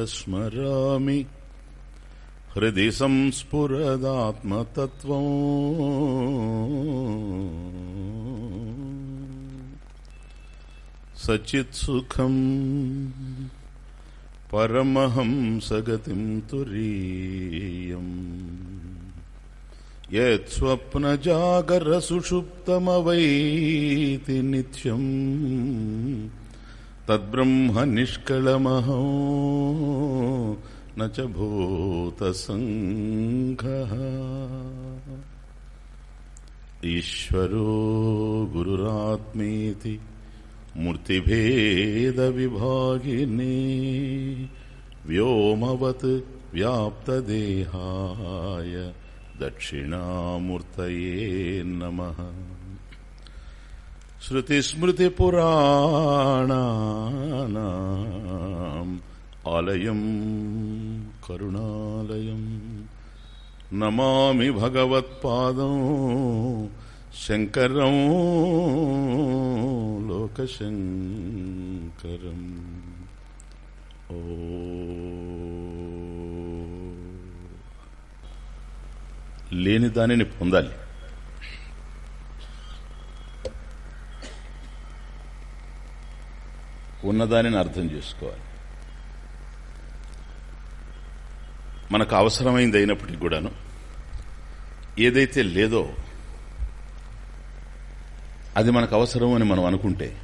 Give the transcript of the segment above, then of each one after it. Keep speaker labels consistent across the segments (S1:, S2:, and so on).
S1: प्रातस्मरामि हृदि संस्फुरदात्मतत्त्वम् सचित्सुखम् परमहंसगतिम् तुरीयम् यत्स्वप्नजागरसुषुप्तमवैति नित्यम् తద్బ్రహ్మ నిష్కళమహో నూతసంఘ ఈశ్వరో గురురాత్మేతి మూర్తిభేద విభాగిని వ్యోమవత్ వ్యాప్తదేహాయ దక్షిణామూర్తయే నమ. श्रुतिस्मृतिपुराणानाम् आलयम् करुणालयम् नमामि भगवत्पादौ शङ्करं लोकशङ्करम् ओ లేని దానిని పొందాలి ఉన్నదానిని అర్థం చేసుకోవాలి. మనకు అవసరమైంది అయినప్పటికీ కూడాను ఏదైతే లేదో అది మనకు అవసరం అని మనం అనుకుంటే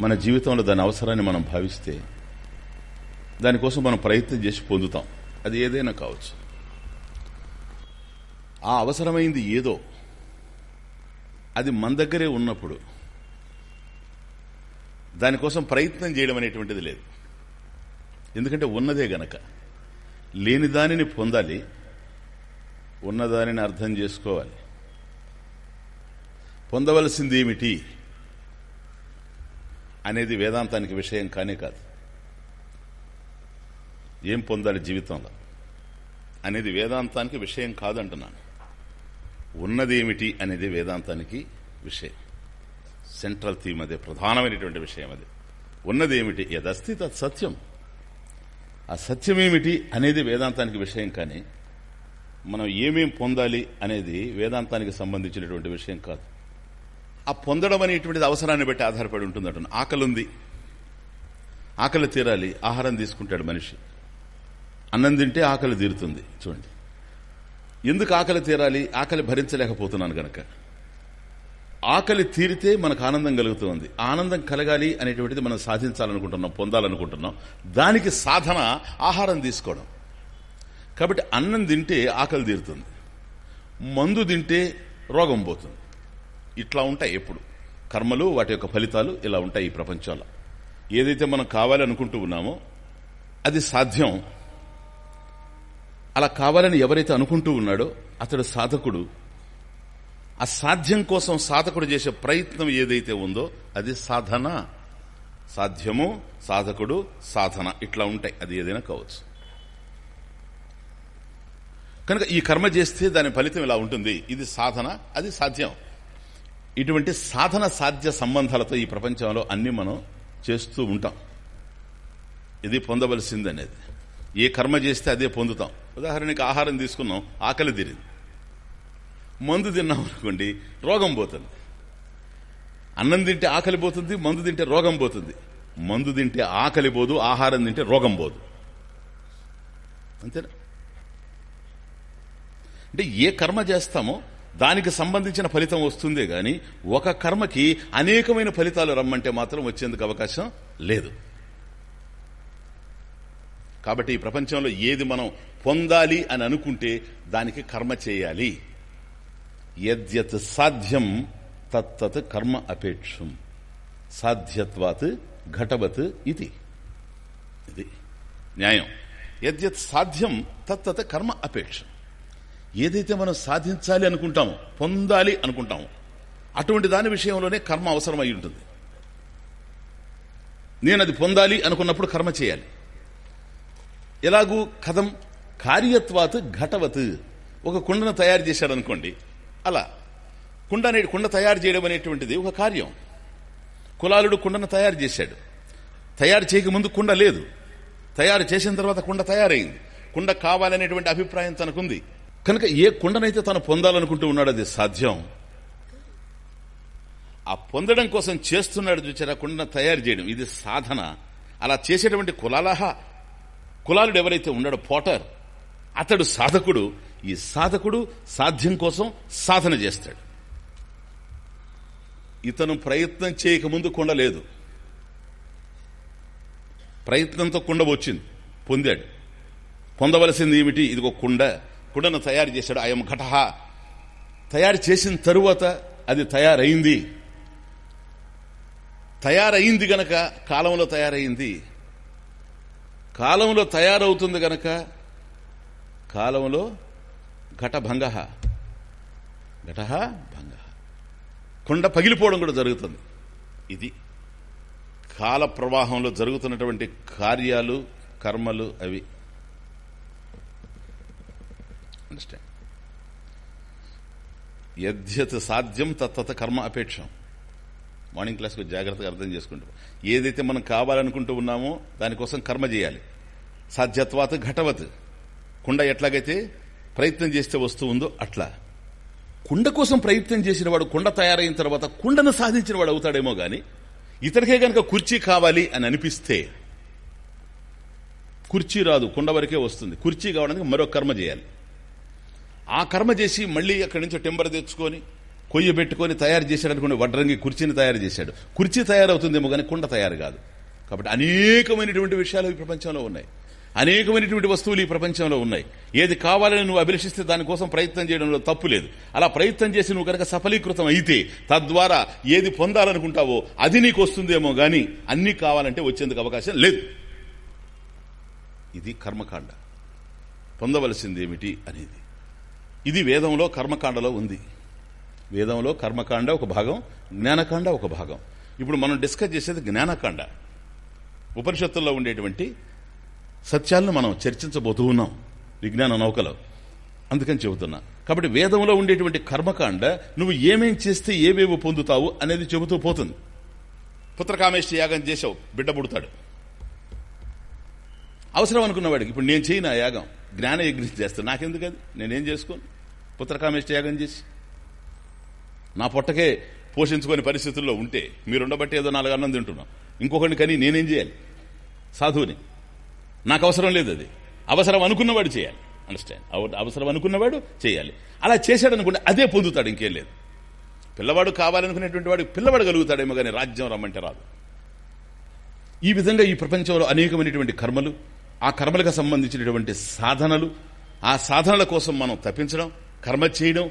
S1: మన జీవితంలో దాని అవసరాన్ని మనం భావిస్తే దానికోసం మనం ప్రయత్నం చేసి పొందుతాం. అది ఏదైనా కావచ్చు. ఆ అవసరమైంది ఏదో అది మన దగ్గరే ఉన్నప్పుడు దానికోసం ప్రయత్నం చేయడం అనేటువంటిది లేదు. ఎందుకంటే ఉన్నదే గనక. లేని దానిని పొందాలి ఉన్నదానిని అర్థం చేసుకోవాలి. పొందవలసింది ఏమిటి అనేది వేదాంతానికి విషయం కానే కాదు. ఏం పొందాలి జీవితంలో అనేది వేదాంతానికి విషయం కాదంటున్నాను. ఉన్నదేమిటి అనేది వేదాంతానికి విషయం. సెంట్రల్ థీమ్ అదే ప్రధానమైనటువంటి విషయం అది. ఉన్నదేమిటి? యదస్తి తత్ సత్యం. ఆ సత్యమేమిటి అనేది వేదాంతానికి విషయం కానీ మనం ఏమేం పొందాలి అనేది వేదాంతానికి సంబంధించినటువంటి విషయం కాదు. ఆ పొందడం అనేటువంటిది అవసరాన్ని బట్టి ఆధారపడి ఉంటుందట ఆకలి ఉంది ఆకలి తీరాలి. ఆహారం తీసుకుంటాడు మనిషి. అన్నం తింటే ఆకలి తీరుతుంది. చూడండి. ఎందుకు ఆకలి తీరాలి? ఆకలి భరించలేకపోతున్నాను గనక. ఆకలి తీరితే మనకు ఆనందం కలుగుతుంది. ఆనందం కలగాలి అనేటువంటిది మనం సాధించాలనుకుంటున్నాం పొందాలనుకుంటున్నాం. దానికి సాధన ఆహారం తీసుకోవడం. కాబట్టి అన్నం తింటే ఆకలి తీరుతుంది. మందు తింటే రోగం పోతుంది. ఇట్లా ఉంటాయి ఎప్పుడు. కర్మలు వాటి యొక్క ఫలితాలు ఇలా ఉంటాయి ఈ ప్రపంచంలో. ఏదైతే మనం కావాలనుకుంటూ ఉన్నామో అది సాధ్యం. అలా కావాలని ఎవరైతే అనుకుంటూ ఉన్నాడో అతడు సాధకుడు. ఆ సాధ్యం కోసం సాధకుడు చేసే ప్రయత్నం ఏదైతే ఉందో అది సాధన. సాధ్యము సాధకుడు సాధన. ఇట్లా ఉంటాయి. అది ఏదైనా కావచ్చు. కనుక ఈ కర్మ చేస్తే దాని ఫలితం ఇలా ఉంటుంది. ఇది సాధన అది సాధ్యం. ఇటువంటి సాధన సాధ్య సంబంధాలతో ఈ ప్రపంచంలో అన్ని మనం చేస్తూ ఉంటాం. ఇది పొందవలసింది అనేది ఏ కర్మ చేస్తే అదే పొందుతాం. ఉదాహరణకి ఆహారం తీసుకున్నాం. ఆకలి తీరింది. మందు తిన్నాం అనుకోండి రోగం పోతుంది. అన్నం తింటే ఆకలి పోతుంది మందు తింటే రోగం పోతుంది. మందు తింటే ఆకలి పోదు ఆహారం తింటే రోగం పోదు. అంతేనా? అంటే ఏ కర్మ చేస్తామో దానికి సంబంధించిన ఫలితం వస్తుందే గాని ఒక కర్మకి అనేకమైన ఫలితాలు రమ్మంటే మాత్రం వచ్చేందుకు అవకాశం లేదు. కాబట్టి ఈ ప్రపంచంలో ఏది మనం పొందాలి అని అనుకుంటే దానికి కర్మ చేయాలి. యద్యత్ సాధ్యం తత్తత్ కర్మ అపేక్షం. సాధ్యత్వాత్ ఘటవత్ ఇది. ఇది న్యాయం. యద్యత్ సాధ్యం తత్తత్ కర్మ అపేక్ష. ఏదైతే మనం సాధించాలి అనుకుంటామో పొందాలి అనుకుంటామో అటువంటి దాని విషయంలోనే కర్మ అవసరం అయి ఉంటుంది. నేను అది పొందాలి అనుకున్నప్పుడు కర్మ చేయాలి. ఎలాగూ కథం కార్యత్వాత్ ఘటవత్. ఒక కుండను తయారు చేశాడనుకోండి అలా. కుండ అనే కుండ తయారు చేయడం అనేటువంటిది ఒక కార్యం. కులాలుడు కుండను తయారు చేశాడు. తయారు చేయకముందు కుండ లేదు. తయారు చేసిన తర్వాత కుండ తయారైంది. కుండ కావాలనేటువంటి అభిప్రాయం తనకుంది. కనుక ఏ కుండనైతే తను పొందాలనుకుంటూ ఉన్నాడు అది సాధ్యం. ఆ పొందడం కోసం చేస్తున్నాడు చూచారా? కుండను తయారు చేయడం. ఇది సాధన. అలా చేసేటువంటి కులాలహ. కులాలుడు ఎవరైతే ఉన్నాడో పోటర్ అతడు సాధకుడు ఈ సాధకుడు సాధ్యం కోసం సాధన చేస్తాడు. ఇతను ప్రయత్నం చేయకముందు కుండ లేదు ప్రయత్నంతో కుండ వచ్చింది పొందాడు. పొందవలసింది ఏమిటి? ఇదిగో కుండ. కుండను తయారు చేశాడు. అయం ఘటహ తయారు చేసిన తరువాత అది తయారైంది. తయారైంది గనక కాలంలో తయారైంది. కాలంలో తయారవుతుంది గనక కాలంలో ఘటభంగ. ఘట భంగ. కుండ పగిలిపోవడం కూడా జరుగుతుంది. ఇది కాల ప్రవాహంలో జరుగుతున్నటువంటి కార్యాలు కర్మలు అవి. అండర్స్టాండ్ సాధ్యం తత్తత కర్మ అపేక్షం. మార్నింగ్ క్లాస్కి జాగ్రత్తగా అర్థం చేసుకుంటాం ఏదైతే మనం కావాలనుకుంటూ ఉన్నామో దానికోసం కర్మ చేయాలి. సాధ్యత్వాత ఘటవత్. కుండ ఎట్లాగైతే ప్రయత్నం చేస్తే వస్తూ ఉందో అట్లా. కుండ కోసం ప్రయత్నం చేసిన వాడు కుండ తయారైన తర్వాత కుండను సాధించిన వాడు అవుతాడేమో గాని ఇతడికే గనక కుర్చీ కావాలి అని అనిపిస్తే కుర్చీ రాదు కుండ వరకే వస్తుంది. కుర్చీ కావడానికి మరో కర్మ చేయాలి. ఆ కర్మ చేసి మళ్ళీ అక్కడి నుంచి టెంబర్ తెచ్చుకొని కొయ్య పెట్టుకొని తయారు చేశాడు వడ్రంగి కుర్చీని తయారు చేశాడు. కుర్చీ తయారవుతుందేమో కానీ కుండ తయారు కాదు. కాబట్టి అనేకమైనటువంటి విషయాలు ఈ ప్రపంచంలో ఉన్నాయి. అనేకమైనటువంటి వస్తువులు ఈ ప్రపంచంలో ఉన్నాయి. ఏది కావాలని నువ్వు అభిలషిస్తే దానికోసం ప్రయత్నం చేయడంలో తప్పు లేదు. అలా ప్రయత్నం చేసి నువ్వు కనుక సఫలీకృతం అయితే తద్వారా ఏది పొందాలనుకుంటావో అది నీకు వస్తుందేమో గాని అన్ని కావాలంటే వచ్చేందుకు అవకాశం లేదు. ఇది కర్మకాండ. పొందవలసింది ఏమిటి అనేది. ఇది వేదంలో కర్మకాండలో ఉంది. వేదంలో కర్మకాండ ఒక భాగం జ్ఞానకాండ ఒక భాగం. ఇప్పుడు మనం డిస్కస్ చేసేది జ్ఞానకాండ. ఉపనిషత్తుల్లో ఉండేటువంటి సత్యాలను మనం చర్చించబోతూ ఉన్నాం. విజ్ఞాన నౌకలో. అందుకని చెబుతున్నా. కాబట్టి వేదంలో ఉండేటువంటి కర్మకాండ నువ్వు ఏమేం చేస్తే ఏవేవో పొందుతావు అనేది చెబుతూ పోతుంది. పుత్రకామేష్టి యాగం చేసావు బిడ్డ పుడతాడు. అవసరం అనుకున్నవాడికి ఇప్పుడు నేను చేయను ఆ యాగం. జ్ఞాన యజ్ఞం చేస్తాను నాకెందుకు అది నేనేం చేసుకోను? పుత్రకామేష్ట యాగం చేసి. నా పొట్టకే పోషించుకునే పరిస్థితుల్లో ఉంటే మీరుండబట్టి ఏదో నాలుగు అన్నం తింటున్నాం. ఇంకొకరిని కానీ నేనేం చేయాలి? సాధువుని. నాకు అవసరం లేదు అది. అవసరం అనుకున్నవాడు చేయాలి. అండర్స్టాండ్ అవసరం అనుకున్నవాడు చేయాలి. అలా చేశాడు అనుకుంటే అదే పొందుతాడు ఇంకేం లేదు. పిల్లవాడు కావాలనుకునేటువంటి వాడు పిల్లవాడు కలుగుతాడేమో కానీ రాజ్యం రమ్మంటే రాదు. ఈ విధంగా ఈ ప్రపంచంలో అనేకమైనటువంటి కర్మలు ఆ కర్మలకు సంబంధించినటువంటి సాధనలు ఆ సాధనల కోసం మనం తప్పించడం కర్మ చేయడం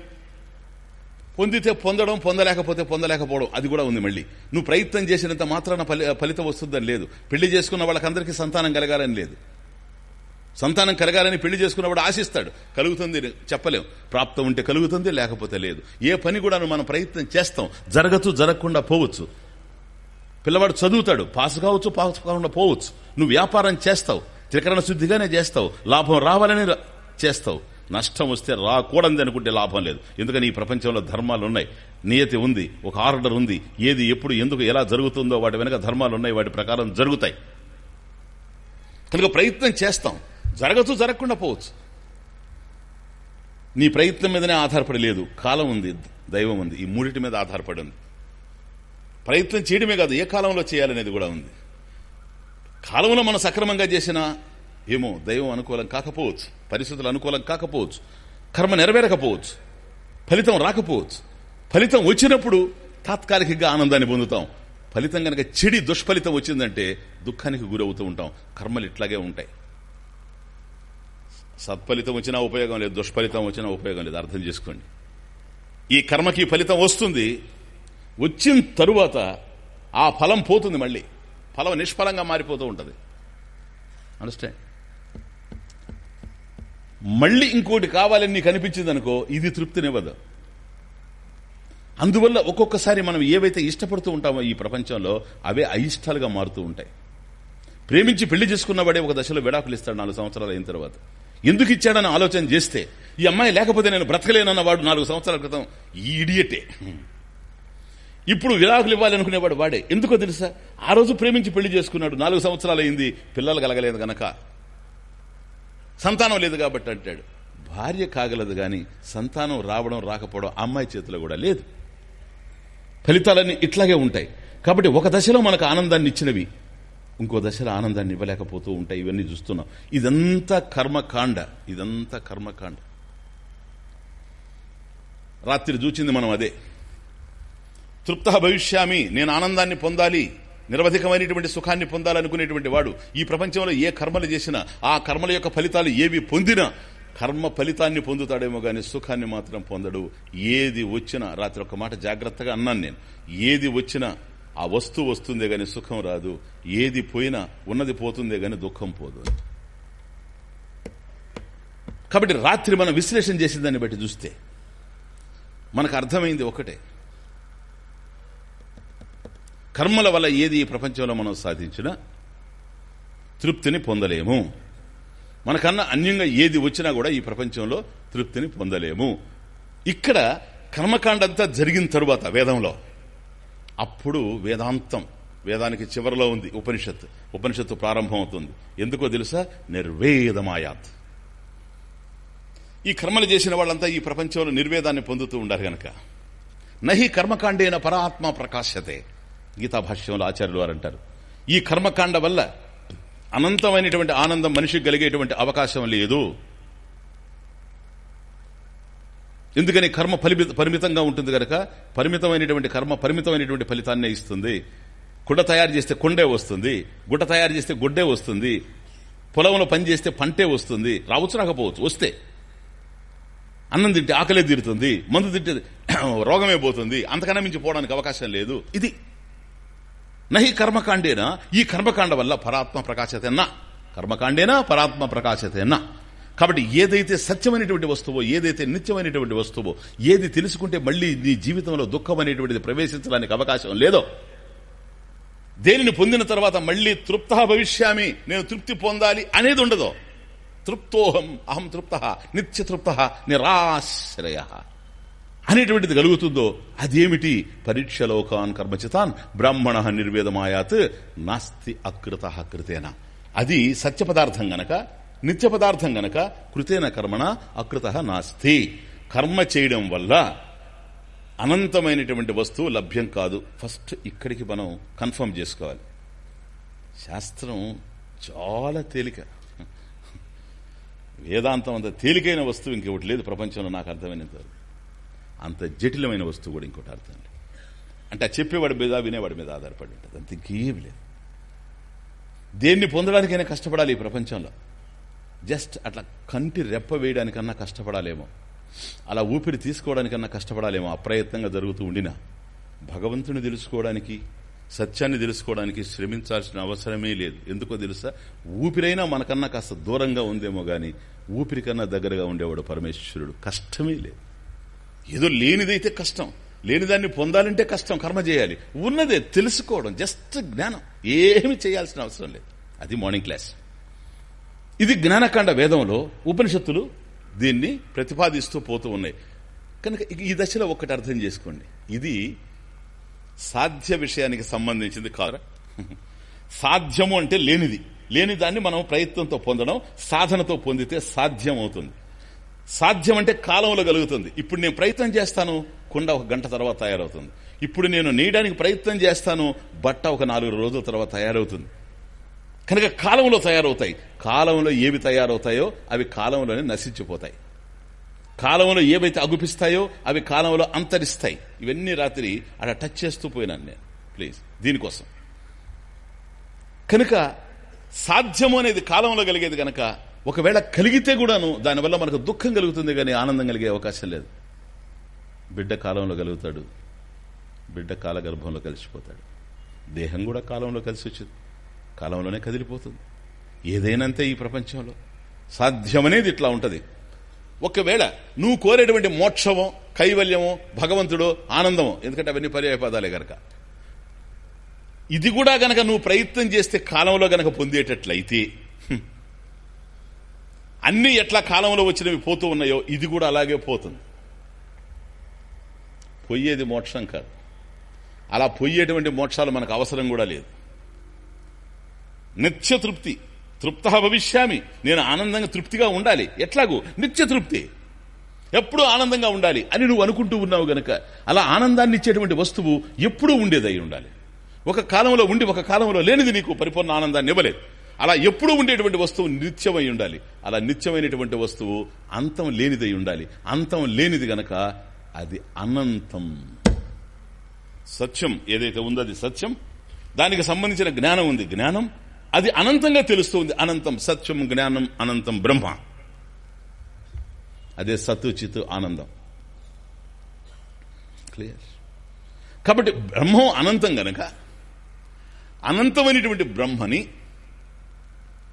S1: పొందితే పొందడం పొందలేకపోతే పొందలేకపోవడం అది కూడా ఉంది మళ్ళీ. నువ్వు ప్రయత్నం చేసినంత మాత్రాన ఫలితం వస్తుందని లేదు. పెళ్ళి చేసుకున్న వాళ్ళకందరికీ సంతానం కలగాలని లేదు. సంతానం కలగాలని పెళ్ళి చేసుకున్నవాడు ఆశిస్తాడు. కలుగుతుంది చెప్పలేం. ప్రాప్తం ఉంటే కలుగుతుంది లేకపోతే లేదు. ఏ పని కూడా మనం ప్రయత్నం చేస్తాం. జరగచ్చు జరగకుండా పోవచ్చు. పిల్లవాడు చదువుతాడు పాస్ కావచ్చు పాస్ కాకుండా పోవచ్చు. నువ్వు వ్యాపారం చేస్తావు త్రికరణ శుద్ధిగానే చేస్తావు. లాభం రావాలని చేస్తావు. నష్టం వస్తే రాకూడదు అనుకుంటే లాభం లేదు. ఎందుకని ఈ ప్రపంచంలో ధర్మాలు ఉన్నాయి. నియతి ఉంది ఒక ఆర్డర్ ఉంది. ఏది ఎప్పుడు ఎందుకు ఎలా జరుగుతుందో వాటి వెనక ధర్మాలు ఉన్నాయి వాటి ప్రకారం జరుగుతాయి. కనుక ప్రయత్నం చేస్తాం. జరగచ్చు జరగకుండా పోవచ్చు. నీ ప్రయత్నం మీదనే ఆధారపడి లేదు. కాలం ఉంది దైవం ఉంది. ఈ మూడిటి మీద ఆధారపడి ఉంది. ప్రయత్నం చేయడమే కాదు ఏ కాలంలో చేయాలనేది కూడా ఉంది. కాలంలో మనం సక్రమంగా చేసినా ఏమో దైవం అనుకూలం కాకపోవచ్చు పరిస్థితులు అనుకూలం కాకపోవచ్చు కర్మ నెరవేరకపోవచ్చు ఫలితం రాకపోవచ్చు. ఫలితం వచ్చినప్పుడు తాత్కాలికంగా ఆనందాన్ని పొందుతాం. ఫలితం కనుక చెడి దుష్ఫలితం వచ్చిందంటే దుఃఖానికి గురవుతూ ఉంటాం. కర్మలు ఇట్లాగే ఉంటాయి. సత్ఫలితం వచ్చినా ఉపయోగం లేదు దుష్ఫలితం వచ్చినా ఉపయోగం లేదు అర్థం చేసుకోండి. ఈ కర్మకి ఫలితం వస్తుంది వచ్చిన తరువాత ఆ ఫలం పోతుంది మళ్ళీ. ఫలం నిష్ఫలంగా మారిపోతూ ఉంటుంది. అండర్స్టాండ్ మళ్ళీ ఇంకోటి కావాలని నీకు అనిపించింది అనుకో ఇది తృప్తినివ్వదు. అందువల్ల ఒక్కొక్కసారి మనం ఏవైతే ఇష్టపడుతూ ఉంటామో ఈ ప్రపంచంలో అవే అయిష్టాలుగా మారుతూ ఉంటాయి. ప్రేమించి పెళ్ళి చేసుకున్నవాడే ఒక దశలో విడాకులు ఇస్తాడు నాలుగు సంవత్సరాలు అయిన తర్వాత. ఎందుకు ఇచ్చాడని ఆలోచన చేస్తే ఈ అమ్మాయి లేకపోతే నేను బ్రతకలేనన్న వాడు నాలుగు సంవత్సరాల క్రితం ఈ ఇడియటే. ఇప్పుడు విడాకులు ఇవ్వాలనుకునేవాడు వాడే. ఎందుకో తెలుసా? ఆ రోజు ప్రేమించి పెళ్ళి చేసుకున్నాడు నాలుగు సంవత్సరాలు అయింది పిల్లలు కలగలేదు గనక. సంతానం లేదు కాబట్టి అంటాడు. భార్య కాగలదు గాని సంతానం రావడం రాకపోవడం అమ్మాయి చేతిలో కూడా లేదు. ఫలితాలన్నీ ఇట్లాగే ఉంటాయి. కాబట్టి ఒక దశలో మనకు ఆనందాన్ని ఇచ్చినవి ఇంకో దశలో ఆనందాన్ని ఇవ్వలేకపోతూ ఉంటాయి. ఇవన్నీ చూస్తున్నాం. ఇదంతా కర్మకాండ. ఇదంతా కర్మకాండ. రాత్రి చూచింది మనం అదే. తృప్త భవిష్యామి నేను ఆనందాన్ని పొందాలి. నిరవధికమైనటువంటి సుఖాన్ని పొందాలనుకునేటువంటి వాడు ఈ ప్రపంచంలో ఏ కర్మలు చేసినా ఆ కర్మల యొక్క ఫలితాలు ఏవి పొందినా కర్మ ఫలితాన్ని పొందుతాడేమో గాని సుఖాన్ని మాత్రం పొందడు. ఏది వచ్చినా రాత్రి ఒక మాట జాగ్రత్తగా అన్నాను నేను. ఏది వచ్చినా ఆ వస్తువు వస్తుందే గాని సుఖం రాదు. ఏది పోయినా ఉన్నది పోతుందే గాని దుఃఖం పోదు. కాబట్టి రాత్రి మనం విశ్లేషణ చేసిన దాన్ని బట్టి చూస్తే మనకు అర్థమైంది ఒకటే. కర్మల వల్ల ఏది ఈ ప్రపంచంలో మనం సాధించినా తృప్తిని పొందలేము. మనకన్నా అన్యంగా ఏది వచ్చినా కూడా ఈ ప్రపంచంలో తృప్తిని పొందలేము. ఇక్కడ కర్మకాండంతా జరిగిన తరువాత వేదంలో. అప్పుడు వేదాంతం. వేదానికి చివరిలో ఉంది ఉపనిషత్ ఉపనిషత్తు ప్రారంభం అవుతుంది ఎందుకో తెలుసా? నిర్వేదమాయాత్. ఈ కర్మలు చేసిన వాళ్ళంతా ఈ ప్రపంచంలో నిర్వేదాన్ని పొందుతూ ఉండారు గనక. నహి కర్మకాండేన పరాత్మ ప్రకాశతే గీతా భాష్యంలో ఆచార్యులు వారు అంటారు. ఈ కర్మకాండ వల్ల అనంతమైనటువంటి ఆనందం మనిషికి కలిగేటువంటి అవకాశం లేదు. ఎందుకని కర్మ పరిమిత పరిమితంగా ఉంటుంది కనుక పరిమితమైనటువంటి కర్మ పరిమితమైనటువంటి ఫలితాన్నే ఇస్తుంది. కుండ తయారు చేస్తే కొండే వస్తుంది గుడ్డ తయారు చేస్తే గుడ్డే వస్తుంది పొలంలో పని చేస్తే పంటే వస్తుంది రావచ్చు రాకపోవచ్చు వస్తే. అన్నం తింటే ఆకలే తీరుతుంది మందు తింటే రోగమే పోతుంది అంతకన్నా మించి పోవడానికి అవకాశం లేదు. ఇది నహి కర్మకాండేనా. ఈ కర్మకాండ వల్ల పరాత్మ ప్రకాశతేనా. కర్మకాండేనా పరాత్మ ప్రకాశతేనా. కాబట్టి ఏదైతే సత్యమైనటువంటి వస్తువో ఏదైతే నిత్యమైనటువంటి వస్తువో ఏది తెలుసుకుంటే మళ్ళీ నీ జీవితంలో దుఃఖం అనేటువంటిది ప్రవేశించడానికి అవకాశం లేదో దేనిని పొందిన తర్వాత మళ్ళీ తృప్త భవిష్యామి నేను తృప్తి పొందాలి అనేది ఉండదు తృప్తోహం అహం తృప్త నిత్య తృప్త నిరాశ్రయ. అనేటువంటిది కలుగుతుందో అదేమిటి? పరీక్షలోకాన్ కర్మచితాన్ బ్రాహ్మణ నిర్వేదమాయాత్ నాస్తి అకృత కృతేన. అది సత్య పదార్థం గనక నిత్య పదార్థం గనక కృతేన కర్మణ అకృత నాస్తి. కర్మ చేయడం వల్ల అనంతమైనటువంటి వస్తువు లభ్యం కాదు. ఫస్ట్ ఇక్కడికి మనం కన్ఫర్మ్ చేసుకోవాలి. శాస్త్రం చాలా తేలిక. వేదాంతం అంత తేలికైన వస్తువు ఇంకొకటి లేదు ప్రపంచంలో నాకు అర్థమైనంతవరకు అంత జటిలమైన వస్తువు కూడా ఇంకోటి అర్థం లేదు అంటే ఆ చెప్పేవాడి మీద వినేవాడి మీద ఆధారపడి ఉంటుంది. అంత ఇంకేం లేదు. దేన్ని పొందడానికైనా కష్టపడాలి ఈ ప్రపంచంలో. జస్ట్ అట్లా కంటి రెప్ప వేయడానికన్నా కష్టపడాలేమో. అలా ఊపిరి తీసుకోవడానికన్నా కష్టపడాలేమో. అప్రయత్నంగా జరుగుతూ ఉండినా భగవంతుని తెలుసుకోవడానికి సత్యాన్ని తెలుసుకోవడానికి శ్రమించాల్సిన అవసరమే లేదు. ఎందుకో తెలుసా? ఊపిరైనా మనకన్నా కాస్త దూరంగా ఉందేమో గాని ఊపిరి కన్నా దగ్గరగా ఉండేవాడు పరమేశ్వరుడు. కష్టమే లేదు. ఏదో లేనిదైతే కష్టం. లేనిదాన్ని పొందాలంటే కష్టం కర్మ చేయాలి. ఉన్నదే తెలుసుకోవడం జస్ట్ జ్ఞానం. ఏమి చేయాల్సిన అవసరం లేదు. అది మార్నింగ్ క్లాస్. ఇది జ్ఞానకాండ వేదంలో ఉపనిషత్తులు దీన్ని ప్రతిపాదిస్తూ పోతూ ఉన్నాయి. కనుక ఈ దశలో ఒకటి అర్థం చేసుకోండి. ఇది సాధ్య విషయానికి సంబంధించింది కాదు సాధ్యము అంటే లేనిది. లేని దాన్ని మనం ప్రయత్నంతో పొందడం సాధనతో పొందితే సాధ్యం అవుతుంది సాధ్యం అంటే కాలంలో కలుగుతుంది. ఇప్పుడు నేను ప్రయత్నం చేస్తాను కుండ ఒక గంట తర్వాత తయారవుతుంది. ఇప్పుడు నేను నేయడానికి ప్రయత్నం చేస్తాను బట్ట ఒక నాలుగు రోజుల తర్వాత తయారవుతుంది. కనుక కాలంలో తయారవుతాయి. కాలంలో ఏవి తయారవుతాయో అవి కాలంలోనే నశించిపోతాయి. కాలంలో ఏవైతే అగుపిస్తాయో అవి కాలంలో అంతరిస్తాయి. ఇవన్నీ రాత్రి అలా టచ్ చేస్తూ పోయినాను నేను. ప్లీజ్ దీనికోసం. కనుక సాధ్యము అనేది కాలంలో కలిగేది కనుక ఒకవేళ కలిగితే కూడాను దానివల్ల మనకు దుఃఖం కలుగుతుంది కానీ ఆనందం కలిగే అవకాశం లేదు. బిడ్డ కాలంలో కలుగుతాడు. బిడ్డ కాలగర్భంలో కలిసిపోతాడు. దేహం కూడా కాలంలో కలిసి వచ్చింది. కాలంలోనే కదిలిపోతుంది. ఏదైనంతే ఈ ప్రపంచంలో. సాధ్యమనేది ఇట్లా ఉంటుంది. ఒకవేళ నువ్వు కోరేటువంటి మోక్షమో కైవల్యమో భగవంతుడో ఆనందమో ఎందుకంటే అవన్నీ పర్యాయ పదాలే గనక. ఇది కూడా గనక నువ్వు ప్రయత్నం చేస్తే కాలంలో గనక పొందేటట్లయితే అన్ని ఎట్లా కాలంలో వచ్చినవి పోతూ ఉన్నాయో ఇది కూడా అలాగే పోతుంది. పొయ్యేది మోక్షం కాదు. అలా పొయ్యేటువంటి మోక్షాలు మనకు అవసరం కూడా లేదు. నిత్య తృప్తి. తృప్త భవిష్యామి. నేను ఆనందంగా తృప్తిగా ఉండాలి. ఎట్లాగూ? నిత్య తృప్తి. ఎప్పుడూ ఆనందంగా ఉండాలి అని నువ్వు అనుకుంటూ ఉన్నావు గనక అలా ఆనందాన్ని ఇచ్చేటువంటి వస్తువు ఎప్పుడూ ఉండేదై ఉండాలి. ఒక కాలంలో ఉండి ఒక కాలంలో లేనిది నీకు పరిపూర్ణ ఆనందాన్ని ఇవ్వలేదు. అలా ఎప్పుడూ ఉండేటువంటి వస్తువు నిత్యమై ఉండాలి. అలా నిత్యమైనటువంటి వస్తువు అంతం లేనిదై ఉండాలి. అంతం లేనిది గనక అది అనంతం. సత్యం ఏదైతే ఉందో అది సత్యం. దానికి సంబంధించిన జ్ఞానం ఉంది. జ్ఞానం అది అనంతంగా తెలుస్తుంది. అనంతం సత్యం జ్ఞానం అనంతం బ్రహ్మ. అదే సత్తు చిత్తు ఆనందం. క్లియర్? కాబట్టి బ్రహ్మం అనంతం గనక అనంతమైనటువంటి బ్రహ్మని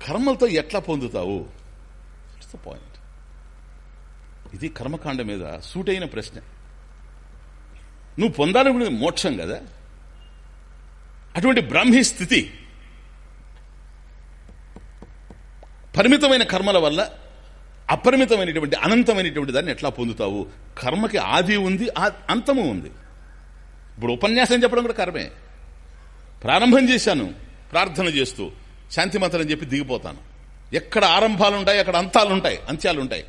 S1: కర్మలతో ఎట్లా పొందుతావు? ఇట్స్ ద పాయింట్ ఇది కర్మకాండ మీద సూటైన ప్రశ్న. నువ్వు పొందాలనుకునేది మోక్షం కదా? అటువంటి బ్రాహ్మీ స్థితి పరిమితమైన కర్మల వల్ల అపరిమితమైనటువంటి అనంతమైనటువంటి దాన్ని ఎట్లా పొందుతావు? కర్మకి ఆది ఉంది ఆ- అంతము ఉంది. ఇప్పుడు ఉపన్యాసం చెప్పడం కూడా కర్మే. ప్రారంభం చేశాను ప్రార్థన చేస్తూ. శాంతి మంత్రం చెప్పి దిగిపోతాను. ఎక్కడ ఆరంభాలుంటాయి అక్కడ అంతాలు ఉంటాయి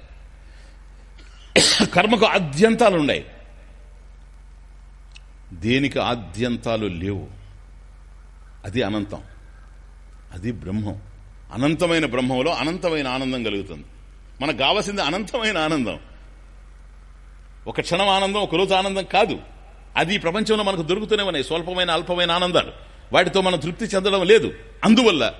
S1: కర్మకు ఆద్యంతాలున్నాయి దేనికి ఆద్యంతాలు లేవు? అది అనంతం. అది బ్రహ్మం. అనంతమైన బ్రహ్మంలో అనంతమైన ఆనందం కలుగుతుంది. మనకు కావలసింది అనంతమైన ఆనందం. ఒక క్షణం ఆనందం ఒక రోజు ఆనందం కాదు. అది ప్రపంచంలో మనకు దొరుకుతూనే ఉన్నాయి. స్వల్పమైన అల్పమైన ఆనందాలు. వాటితో మనం తృప్తి చెందడం లేదు. అందువల్ల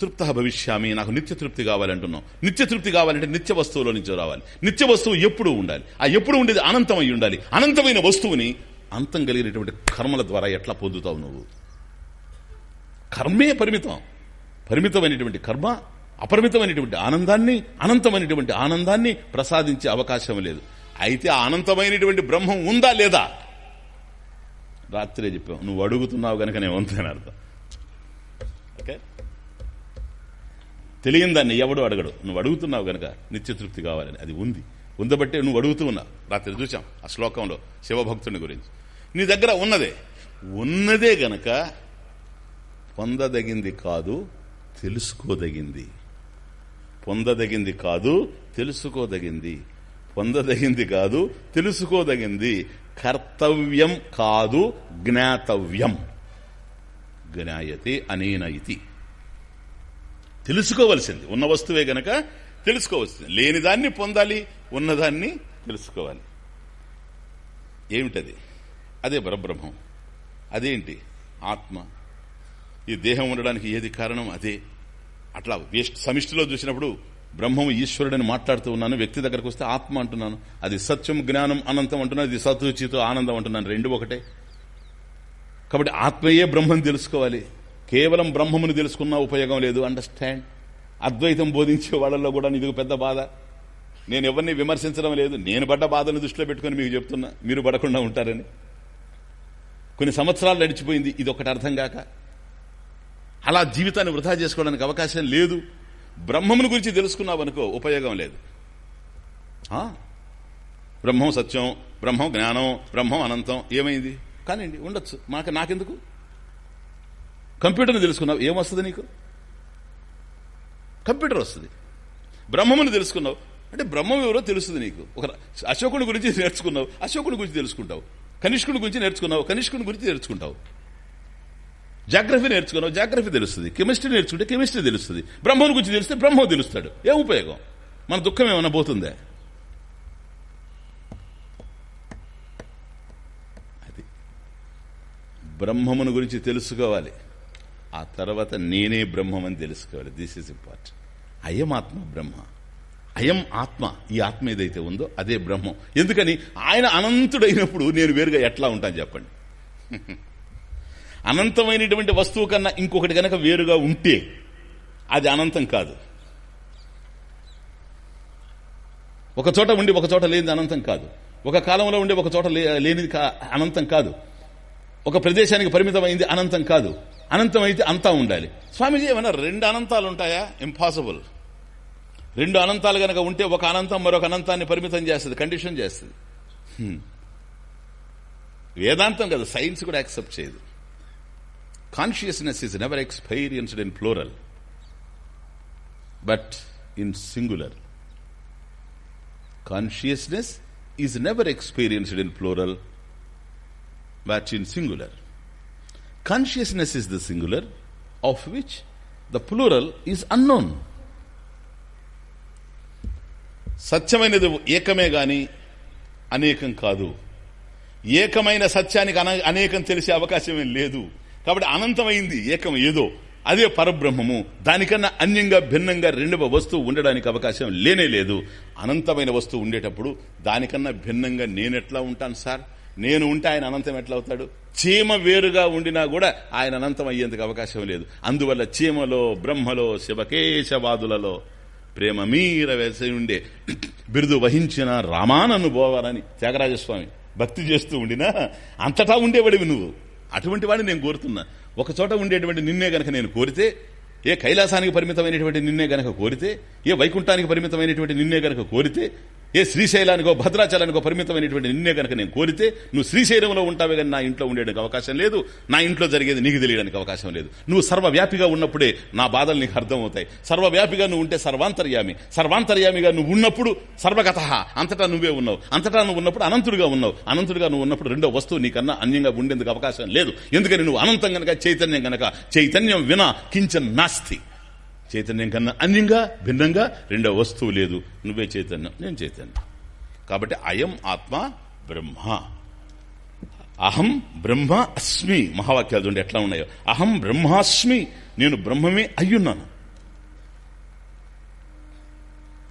S1: తృప్త భవిష్యామి. నాకు నిత్య తృప్తి కావాలంటున్నాం నిత్య తృప్తి కావాలంటే నిత్య వస్తువులో నుంచి రావాలి. నిత్య వస్తువు ఎప్పుడు ఉండాలి. ఆ ఎప్పుడు ఉండేది అనంతమై ఉండాలి. అనంతమైన వస్తువుని అంతం కలిగినటువంటి కర్మల ద్వారా ఎట్లా పొందుతావు నువ్వు? కర్మే పరిమితం. పరిమితమైనటువంటి కర్మ అపరిమితమైనటువంటి ఆనందాన్ని అనంతమైనటువంటి ఆనందాన్ని ప్రసాదించే అవకాశం లేదు. అయితే ఆ అనంతమైనటువంటి బ్రహ్మం ఉందా లేదా? రాత్రే చెప్పావు. నువ్వు అడుగుతున్నావు కనుక నేను వంతని అర్థం. ఓకే? తెలియని దాన్ని ఎవడు అడగడు. నువ్వు అడుగుతున్నావు గనక నిత్యతృప్తి కావాలని. అది ఉంది. ఉందబట్టే నువ్వు అడుగుతూ ఉన్నావు రాత్రి చూసాం ఆ శ్లోకంలో శివభక్తుని గురించి. నీ దగ్గర ఉన్నదే. ఉన్నదే గనక పొందదగింది కాదు తెలుసుకోదగింది. పొందదగింది కాదు తెలుసుకోదగింది. పొందదగింది కాదు తెలుసుకోదగింది. కర్తవ్యం కాదు జ్ఞాతవ్యం. జ్ఞాయతే అనేన ఇది తెలుసుకోవలసింది. ఉన్న వస్తువే గనక తెలుసుకోవలసింది. లేని దాన్ని పొందాలి ఉన్నదాన్ని తెలుసుకోవాలి. ఏమిటది? అదే పరబ్రహ్మం. అదేంటి? ఆత్మ. ఈ దేహం ఉండడానికి ఏది కారణం? అదే. అట్లా వేస్ట్ సమిష్టిలో చూసినప్పుడు బ్రహ్మం ఈశ్వరుడని మాట్లాడుతూ ఉన్నాను. వ్యక్తి దగ్గరకు వస్తే ఆత్మ అంటున్నాను. అది సత్యం జ్ఞానం అనంతం అంటున్నాను. ఇది సత్తుచితో ఆనందం అంటున్నాను. రెండు ఒకటే. కాబట్టి ఆత్మయే బ్రహ్మం తెలుసుకోవాలి. కేవలం బ్రహ్మముని తెలుసుకున్నా ఉపయోగం లేదు అండర్స్టాండ్ అద్వైతం బోధించే వాళ్ళల్లో కూడా నీకు పెద్ద బాధ. నేను ఎవరిని విమర్శించడం లేదు. నేను పడ్డ బాధను దృష్టిలో పెట్టుకుని మీకు చెప్తున్నా. మీరు పడకుండా ఉంటారని. కొన్ని సంవత్సరాలు నడిచిపోయింది. ఇది ఒకటి అర్థం కాక. అలా జీవితాన్ని వృధా చేసుకోవడానికి అవకాశం లేదు. బ్రహ్మముని గురించి తెలుసుకున్నావు అనుకో ఉపయోగం లేదు. బ్రహ్మం సత్యం బ్రహ్మం జ్ఞానం బ్రహ్మం అనంతం ఏమైంది? కానివ్వండి ఉండొచ్చు. మాకు నాకెందుకు? కంప్యూటర్ని తెలుసుకున్నావు ఏమొస్తుంది నీకు? కంప్యూటర్ వస్తుంది. బ్రహ్మముని తెలుసుకున్నావు. అంటే బ్రహ్మం ఎవరో తెలుస్తుంది నీకు. ఒక అశోకుని గురించి నేర్చుకున్నావు అశోకుని గురించి తెలుసుకుంటావు. కనిష్కుని గురించి నేర్చుకున్నావు కనిష్కుని గురించి నేర్చుకుంటావు జాగ్రఫీ నేర్చుకున్నావు జాగ్రఫీ తెలుస్తుంది. కెమిస్ట్రీ నేర్చుకుంటే కెమిస్ట్రీ తెలుస్తుంది. బ్రహ్మం గురించి తెలిస్తే బ్రహ్మం తెలుస్తాడు. ఏ ఉపయోగం? మన దుఃఖం ఏమైనా పోతుందే? అది బ్రహ్మమును గురించి తెలుసుకోవాలి. ఆ తర్వాత నేనే బ్రహ్మమని తెలుసుకోవాలి. దిస్ ఈజ్ ఇంపార్టెంట్ అయం ఆత్మ బ్రహ్మ. అయం ఆత్మ. ఈ ఆత్మ ఏదైతే ఉందో అదే బ్రహ్మం. ఎందుకని? ఆయన అనంతుడైనప్పుడు నేను వేరుగా ఎట్లా ఉంటాను చెప్పండి. అనంతమైనటువంటి వస్తువు కన్నా ఇంకొకటి కనుక వేరుగా ఉంటే అది అనంతం కాదు. ఒక చోట ఉండి ఒక చోట లేనిది అనంతం కాదు. ఒక కాలంలో ఉండి ఒక చోట లేనిది అనంతం కాదు. ఒక ప్రదేశానికి పరిమితమైంది అనంతం కాదు. అనంతం అయితే అంతా ఉండాలి. స్వామీజీ ఏమన్నా రెండు అనంతాలు ఉంటాయా? ఇంపాసిబుల్ రెండు అనంతాలు గనక ఉంటే ఒక అనంతం మరొక అనంతాన్ని పరిమితం చేస్తుంది కండిషన్ చేస్తుంది. Hmm. వేదాంతం కదా సైన్స్ కూడా యాక్సెప్ట్ చేయదు. Consciousness is never experienced in plural but in singular consciousness is never experienced in plural but in singular Consciousness is the singular, of which the plural is unknown. సత్యమైనది ఏకమే గాని అనేకం కాదు. ఏకమైన సత్యానికి అనేకం తెలిసే అవకాశమే లేదు. కాబట్టి అనంతమైంది ఏకం ఏదో. అదే పరబ్రహ్మము. దానికన్నా అన్యంగా భిన్నంగా రెండవ వస్తువు ఉండడానికి అవకాశం లేనే లేదు. అనంతమైన వస్తువు ఉండేటప్పుడు దానికన్నా భిన్నంగా నేనెట్లా ఉంటాను సార్? నేను ఉంటే ఆయన అనంతం ఎట్లా అవుతాడు చీమ వేరుగా ఉండినా కూడా ఆయన అనంతం అయ్యేందుకు అవకాశం లేదు. అందువల్ల చీమలో బ్రహ్మలో శివకేశవాదులలో ప్రేమ మీర వేసి ఉండే బిరుదు వహించిన రామానన్ను పోవాలని త్యాగరాజస్వామి భక్తి చేస్తూ ఉండినా అంతటా ఉండేవాడివి నువ్వు. అటువంటి వాడిని నేను కోరుతున్నా. ఒక చోట ఉండేటువంటి నిన్నే గనక నేను కోరితే ఏ కైలాసానికి పరిమితమైనటువంటి నిన్నే గనక కోరితే ఏ వైకుంఠానికి పరిమితమైనటువంటి నిన్నే గనక కోరితే ఏ శ్రీశైలానికో భద్రాచలానికో పరిమితమైనటువంటి నిన్నే కనుక నేను కోరితే నువ్వు శ్రీశైలంలో ఉంటావే కానీ నా ఇంట్లో ఉండేడానికి అవకాశం లేదు. నా ఇంట్లో జరిగేది నీకు తెలియడానికి అవకాశం లేదు. నువ్వు సర్వవ్యాపిగా ఉన్నప్పుడే నా బాధలు నీకు అర్థమవుతాయి. సర్వవ్యాపిగా నువ్వు ఉంటే సర్వాంతర్యామి. సర్వాంతర్యామిగా నువ్వు ఉన్నప్పుడు సర్వగత. అంతటా నువ్వే ఉన్నావు. అంతటా నువ్వు ఉన్నప్పుడు అనంతుడిగా ఉన్నావు. అనంతుడిగా నువ్వు ఉన్నప్పుడు రెండో వస్తువు నీకన్నా అన్యంగా ఉండేందుకు అవకాశం లేదు. ఎందుకని నువ్వు అనంతం గనక చైతన్యం గనక చైతన్యం వినా కించన్ నాస్తి. చైతన్యం కన్నా అన్యంగా భిన్నంగా రెండో వస్తువు లేదు. నువ్వే చైతన్యం నేను చైతన్యం. కాబట్టి అయం ఆత్మ బ్రహ్మ. అహం బ్రహ్మ అస్మి మహావాక్యాలు చూడండి ఎట్లా ఉన్నాయో. అహం బ్రహ్మాస్మి నేను బ్రహ్మమే అయ్యున్నాను.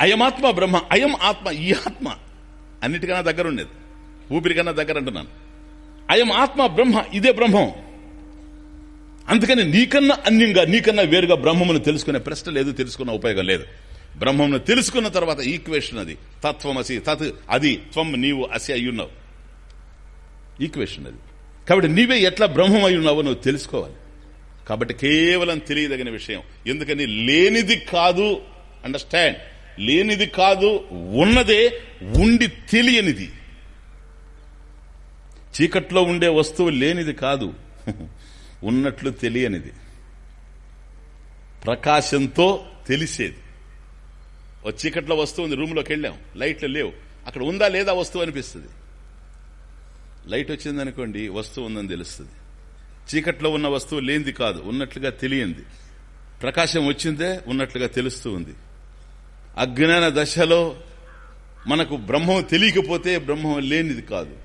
S1: అయమాత్మ బ్రహ్మ అయం ఆత్మ ఈ ఆత్మ. అన్నిటికన్నా దగ్గర ఉండేది ఊపిరికన్నా దగ్గర అంటున్నాను అయం ఆత్మ బ్రహ్మ ఇదే బ్రహ్మం. అందుకని నీకన్నా అన్యంగా నీకన్నా వేరుగా బ్రహ్మమును తెలుసుకునే ప్రశ్న లేదు తెలుసుకున్న ఉపయోగం లేదు. బ్రహ్మమును తెలుసుకున్న తర్వాత ఈక్వేషన్ అది. తత్వమసి తత్ అది త్వం నీవు అసి అయ్యున్నావు ఈక్వేషన్ అది. కాబట్టి నీవే ఎట్లా బ్రహ్మం అయి ఉన్నావో నువ్వు తెలుసుకోవాలి. కాబట్టి కేవలం తెలియదగిన విషయం. ఎందుకని లేనిది కాదు అండర్స్టాండ్ లేనిది కాదు ఉన్నదే ఉండి తెలియనిది. చీకట్లో ఉండే వస్తువు లేనిది కాదు. ఉన్నట్లు తెలియనిది. ప్రకాశంతో తెలిసేది. ఓ చీకట్లో వస్తువు ఉంది రూమ్లోకి వెళ్ళాం. లైట్లు లేవు. అక్కడ ఉందా లేదా వస్తువు అనిపిస్తుంది. లైట్ వచ్చిందనుకోండి వస్తువు ఉందని తెలుస్తుంది. చీకట్లో ఉన్న వస్తువు లేనిది కాదు ఉన్నట్లుగా తెలియంది. ప్రకాశం వచ్చిందే ఉన్నట్లుగా తెలుస్తూ ఉంది. అజ్ఞాన దశలో మనకు బ్రహ్మం తెలియకపోతే బ్రహ్మం లేనిది కాదు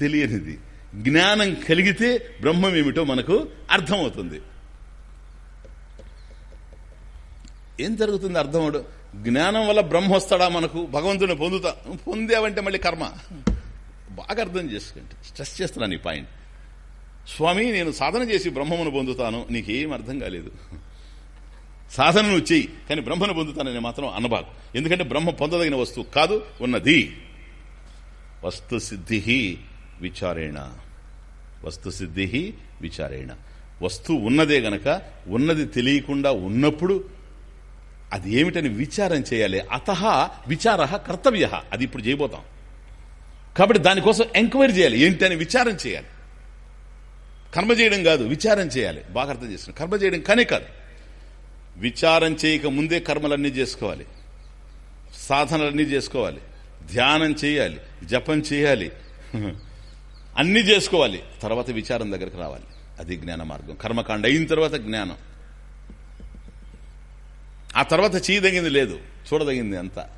S1: తెలియనిది. జ్ఞానం కలిగితే బ్రహ్మం ఏమిటో మనకు అర్థమవుతుంది. ఏం జరుగుతుంది అర్థమవుడు జ్ఞానం వల్ల బ్రహ్మ వస్తాడా మనకు? భగవంతుని పొందుతా పొందావంటే మళ్ళీ కర్మ. బాగా అర్థం చేసుకోండి. స్ట్రెస్ చేస్తున్నాను ఈ పాయింట్. స్వామి నేను సాధన చేసి బ్రహ్మమును పొందుతాను. నీకేం అర్థం కాలేదు. సాధన నువ్వు చెయ్యి కానీ బ్రహ్మను పొందుతానని మాత్రం అనబాకు. ఎందుకంటే బ్రహ్మ పొందదగిన వస్తువు కాదు ఉన్నది. వస్తు సిద్ధి విచారేణ. వస్తుసిద్ధి విచారేణ. వస్తువు ఉన్నదే గనక ఉన్నది తెలియకుండా ఉన్నప్పుడు అది ఏమిటని విచారం చేయాలి. అత విచార కర్తవ్య. అది ఇప్పుడు చేయబోతాం. కాబట్టి దానికోసం ఎంక్వైరీ చేయాలి. ఏంటని విచారం చేయాలి. కర్మ చేయడం కాదు విచారం చేయాలి. బాగా అర్థం చేసుకుని. కర్మ చేయడం కానీ కాదు. విచారం చేయక ముందే కర్మలన్నీ చేసుకోవాలి. సాధనలన్నీ చేసుకోవాలి. ధ్యానం చేయాలి. జపం చేయాలి. అన్ని చేసుకోవాలి. తర్వాత విచారం దగ్గరకు రావాలి. అది జ్ఞాన మార్గం. కర్మకాండ అయిన తర్వాత జ్ఞానం. ఆ తర్వాత చేయదగింది లేదు. చూడదగింది అంతా.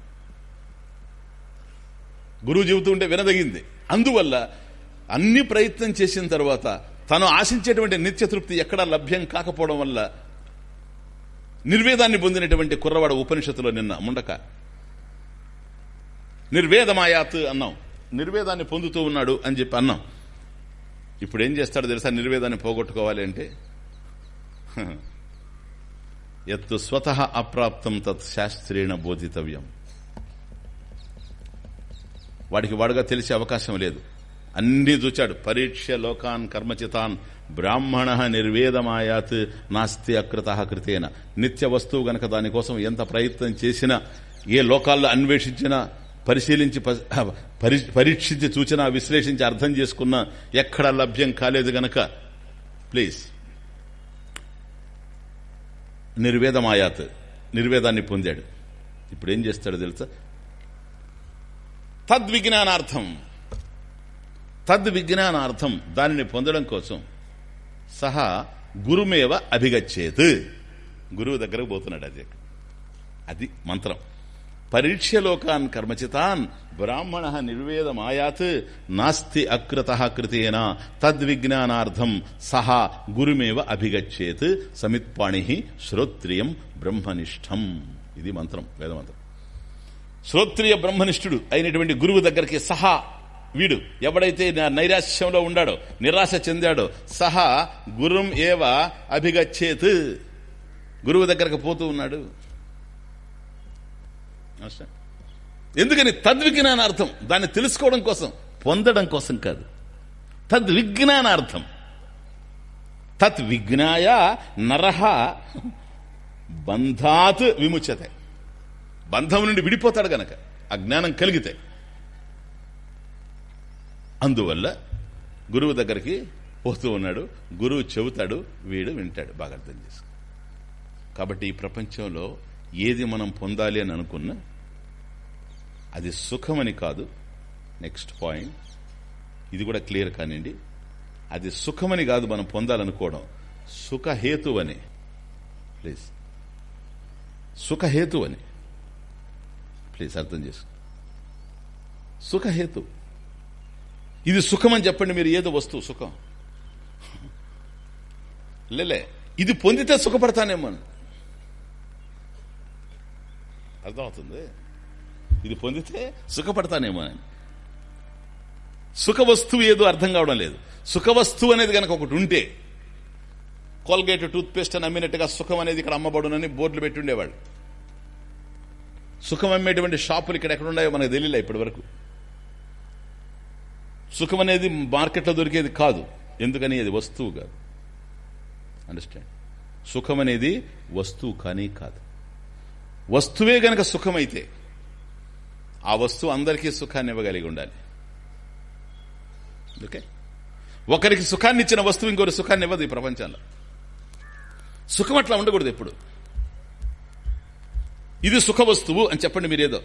S1: గురువు చెబుతూ ఉంటే వినదగింది అందువల్ల అన్ని ప్రయత్నం చేసిన తర్వాత తను ఆశించేటువంటి నిత్య తృప్తి ఎక్కడా లభ్యం కాకపోవడం వల్ల నిర్వేదాన్ని పొందినటువంటి కుర్రవాడ ఉపనిషత్తులో నిన్న ముండక. నిర్వేదమాయాత్ అన్నాం. నిర్వేదాన్ని పొందుతూ ఉన్నాడు అని చెప్పి అన్నాం. ఇప్పుడు ఏం చేస్తాడో తెలుసా? నిర్వేదాన్ని పోగొట్టుకోవాలి అంటే? ఎత్తు స్వత అప్రాప్తం తత్ శాస్త్రేణ బోధితవ్యం. వాడికి వాడుగా తెలిసే అవకాశం లేదు. అన్నీ చూచాడు. పరీక్ష లోకాన్ కర్మచితాన్ బ్రాహ్మణ నిర్వేదమాయాత్ నాస్తి అకృత కృతేన. నిత్య వస్తువు గనక దానికోసం ఎంత ప్రయత్నం చేసినా ఏ లోకాల్లో అన్వేషించినా పరిశీలించి పరీక్షించి సూచన విశ్లేషించి అర్థం చేసుకున్న ఎక్కడా లభ్యం కాలేదు గనక ప్లీజ్. నిర్వేదమాయాత్ నిర్వేదాన్ని పొందాడు. ఇప్పుడు ఏం చేస్తాడు తెలుసా? తద్విజ్ఞానార్థం. తద్విజ్ఞానార్థం దానిని పొందడం కోసం సహా గురుమేవ అభిగచ్చేత్. గురువు దగ్గరకు పోతున్నాడు అది. అది మంత్రం. పరీక్షలోకాన్ కర్మచితాన్ బ్రాహ్మణ నిర్వేదమాయాత్ నాస్తి అకృత కృతేన తద్విజ్ఞానార్థం సహా గురుమేవ అభిగచ్చేత్ సమిత్పాణి శ్రోత్రియం బ్రహ్మనిష్టం. ఇది మంత్రం వేదమంత్రం. శ్రోత్రియ బ్రహ్మనిష్ఠుడు అయినటువంటి గురువు దగ్గరికి సహా వీడు ఎవడైతే నైరాశ్యంలో ఉండాడో నిరాశ చెందాడో సహా గురుం ఏవ అభిగచ్చేత్ గురువు దగ్గరకు పోతూ ఉన్నాడు. ఎందుకని తద్విజ్ఞానార్థం? దాన్ని తెలుసుకోవడం కోసం. పొందడం కోసం కాదు. తద్విజ్ఞానార్థం. తద్విజ్ఞాయ నరహ బంధాత్ విముచతే బంధం నుండి విడిపోతాడు గనక. అజ్ఞానం కలిగితే. అందువల్ల గురువు దగ్గరికి పోతూ ఉన్నాడు. గురువు చెబుతాడు వీడు వింటాడు. బాగా అర్థం చేసుకో. కాబట్టి ఈ ప్రపంచంలో ఏది మనం పొందాలి అని అనుకున్నా అది సుఖమని కాదు. నెక్స్ట్ పాయింట్ ఇది కూడా క్లియర్ కానివ్వండి. అది సుఖమని కాదు మనం పొందాలనుకోవడం. సుఖహేతు అని ప్లీజ్ సుఖహేతు అని ప్లీజ్ అర్థం చేసుకో. సుఖహేతు. ఇది సుఖం అని చెప్పండి మీరు ఏదో వస్తువు సుఖం. లేలే ఇది పొందితే సుఖపడతానేమో అర్థమవుతుంది? ఇది పొందితే సుఖపడతానేమో అని. సుఖ వస్తువు ఏదో అర్థం కావడం లేదు. సుఖ వస్తువు అనేది కనుక ఒకటి ఉంటే కోల్గేట్ టూత్పేస్ట్ అని అమ్మినట్టుగా సుఖం అనేది ఇక్కడ అమ్మబడునని బోర్డులు పెట్టి ఉండేవాళ్ళు. సుఖం అమ్మేటువంటి షాపులు ఇక్కడ ఎక్కడ ఉన్నాయో మనకు తెలియలే ఇప్పటి వరకు సుఖం అనేది మార్కెట్లో దొరికేది కాదు. ఎందుకని? అది వస్తువు కాదు. అండర్స్టాండ్? సుఖం అనేది వస్తువు కానీ కాదు. వస్తువే గనక సుఖమైతే ఆ వస్తువు అందరికీ సుఖాన్ని ఇవ్వగలిగి ఉండాలి. ఓకే? ఒకరికి సుఖాన్ని ఇచ్చిన వస్తువు ఇంకొకరి సుఖాన్ని ఇవ్వదు ఈ ప్రపంచంలో. సుఖం అట్లా ఉండకూడదు ఎప్పుడు. ఇది సుఖ వస్తువు అని చెప్పండి మీరేదో.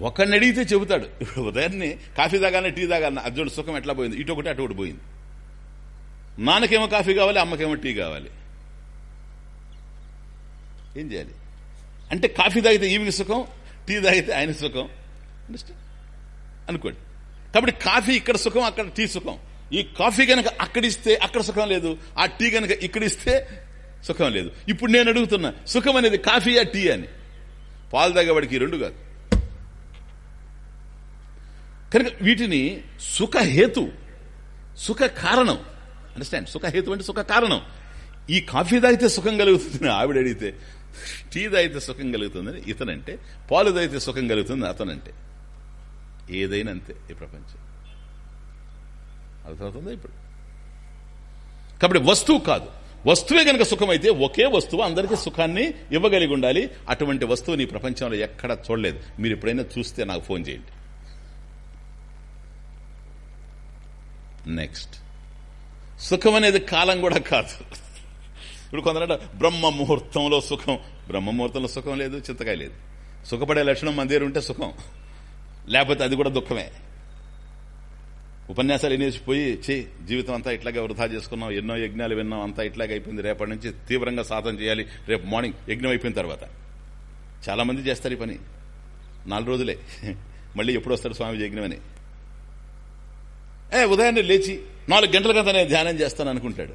S1: ఒకడిని అడిగితే చెబుతాడు. ఇప్పుడు ఉదయాన్నే కాఫీ తాగానే టీ తాగాలన్న అర్జునుడు సుఖం ఎట్లా పోయింది? ఇటు ఒకటి అటు ఒకటి పోయింది. నాన్నకేమో కాఫీ కావాలి అమ్మకేమో టీ కావాలి. ఏం చేయాలి? అంటే కాఫీ తాగితే ఈమెకి సుఖం టీ తాగితే ఆయన సుఖం. అనుకోండి. కాబట్టి కాఫీ ఇక్కడ సుఖం అక్కడ టీ సుఖం. ఈ కాఫీ కనుక అక్కడిస్తే అక్కడ సుఖం లేదు ఆ టీ కనుక ఇక్కడిస్తే సుఖం లేదు. ఇప్పుడు నేను అడుగుతున్నా సుఖం అనేది కాఫీయా టీ అని? పాలు తాగేవాడికి రెండు కాదు. కనుక వీటిని సుఖహేతు సుఖ కారణం అండర్స్టాండ్ సుఖహేతు అంటే సుఖ కారణం ఈ కాఫీ తాగితే సుఖం కలుగుతుంది ఆవిడ అడిగితే టీ తాగితే సుఖం కలుగుతుందని ఇతనంటే పాలు తాగితే సుఖం కలుగుతుంది అతనంటే. ఏదైనా అంతే ఈ ప్రపంచం. అర్థమవుతుందా ఇప్పుడు? కాబట్టి వస్తువు కాదు. వస్తువే గనక సుఖమైతే ఒకే వస్తువు అందరికీ సుఖాన్ని ఇవ్వగలిగి ఉండాలి. అటువంటి వస్తువుని ఈ ప్రపంచంలో ఎక్కడ చూడలేదు. మీరు ఎప్పుడైనా చూస్తే నాకు ఫోన్ చేయండి. నెక్స్ట్. సుఖం అనేది కాలం కూడా కాదు. ఇప్పుడు కొందరంట బ్రహ్మ ముహూర్తంలో సుఖం. బ్రహ్మ ముహూర్తంలో సుఖం లేదు చింతకాయ లేదు. సుఖపడే లక్షణం మన దగ్గర ఉంటే సుఖం. లేకపోతే అది కూడా దుఃఖమే. ఉపన్యాసాలు ఎన్నేసిపోయి చే జీవితం అంతా ఇట్లాగే వృధా చేసుకున్నాం ఎన్నో యజ్ఞాలు విన్నాం అంతా ఇట్లాగే అయిపోయింది. రేపటి నుంచి తీవ్రంగా సాధన చేయాలి. రేపు మార్నింగ్ యజ్ఞం అయిపోయిన తర్వాత. చాలామంది చేస్తారు ఈ పని. నాలుగు రోజులే. మళ్ళీ ఎప్పుడు వస్తాడు స్వామి యజ్ఞం అని ఏ ఉదయాన్నే లేచి నాలుగు గంటల కదా నేను ధ్యానం చేస్తాను అనుకుంటాడు.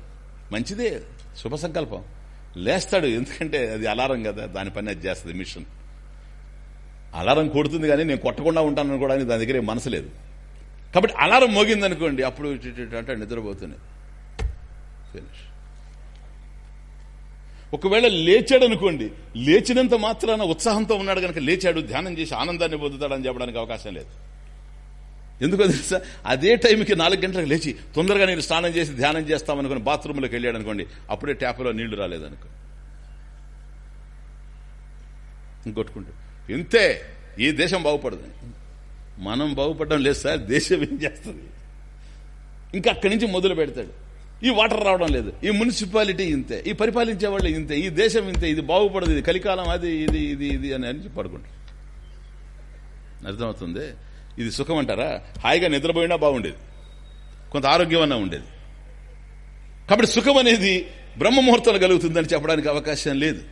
S1: మంచిదే. శుభ సంకల్పం. లేస్తాడు ఎందుకంటే అది అలారం కదా దాని పని అది చేస్తుంది మిషన్. అలారం కొడుతుంది కానీ నేను కొట్టకుండా ఉంటాను కూడా దాని దగ్గర మనసు లేదు. కాబట్టి అలారం మోగింది అనుకోండి అప్పుడు అంటే నిద్రపోతుంది ఫినిష్ ఒకవేళ లేచాడు అనుకోండి లేచినంత మాత్రాన ఉత్సాహంతో ఉన్నాడు కనుక లేచాడు ధ్యానం చేసి ఆనందాన్ని పొందుతాడని చెప్పడానికి అవకాశం లేదు. ఎందుకో తెలుసా? అదే టైంకి నాలుగు గంటలకు లేచి తొందరగా నేను స్నానం చేసి ధ్యానం చేస్తామనుకుని బాత్రూంలోకి వెళ్ళాడు అనుకోండి అప్పుడే ట్యాప్లో నీళ్ళు రాలేదనుకో. ఇంకొట్టుకుంటాడు. ఇంతే ఈ దేశం బాగుపడదు. మనం బాగుపడడం లేదు సార్ దేశం ఏం చేస్తుంది? ఇంకా అక్కడి నుంచి మొదలు పెడతాడు. ఈ వాటర్ రావడం లేదు ఈ మున్సిపాలిటీ ఇంతే ఈ పరిపాలించే వాళ్ళు ఇంతే ఈ దేశం ఇంతే ఇది బాగుపడదు ఇది కలికాలం అది ఇది ఇది ఇది అని అని పడుకుంటారు అర్థమవుతుంది? ఇది సుఖం అంటారా హాయిగా నిద్రపోయినా బాగుండేది. కొంత ఆరోగ్యమన్నా ఉండేది. కాబట్టి సుఖం అనేది బ్రహ్మముహూర్తాలు కలుగుతుందని చెప్పడానికి అవకాశం లేదు.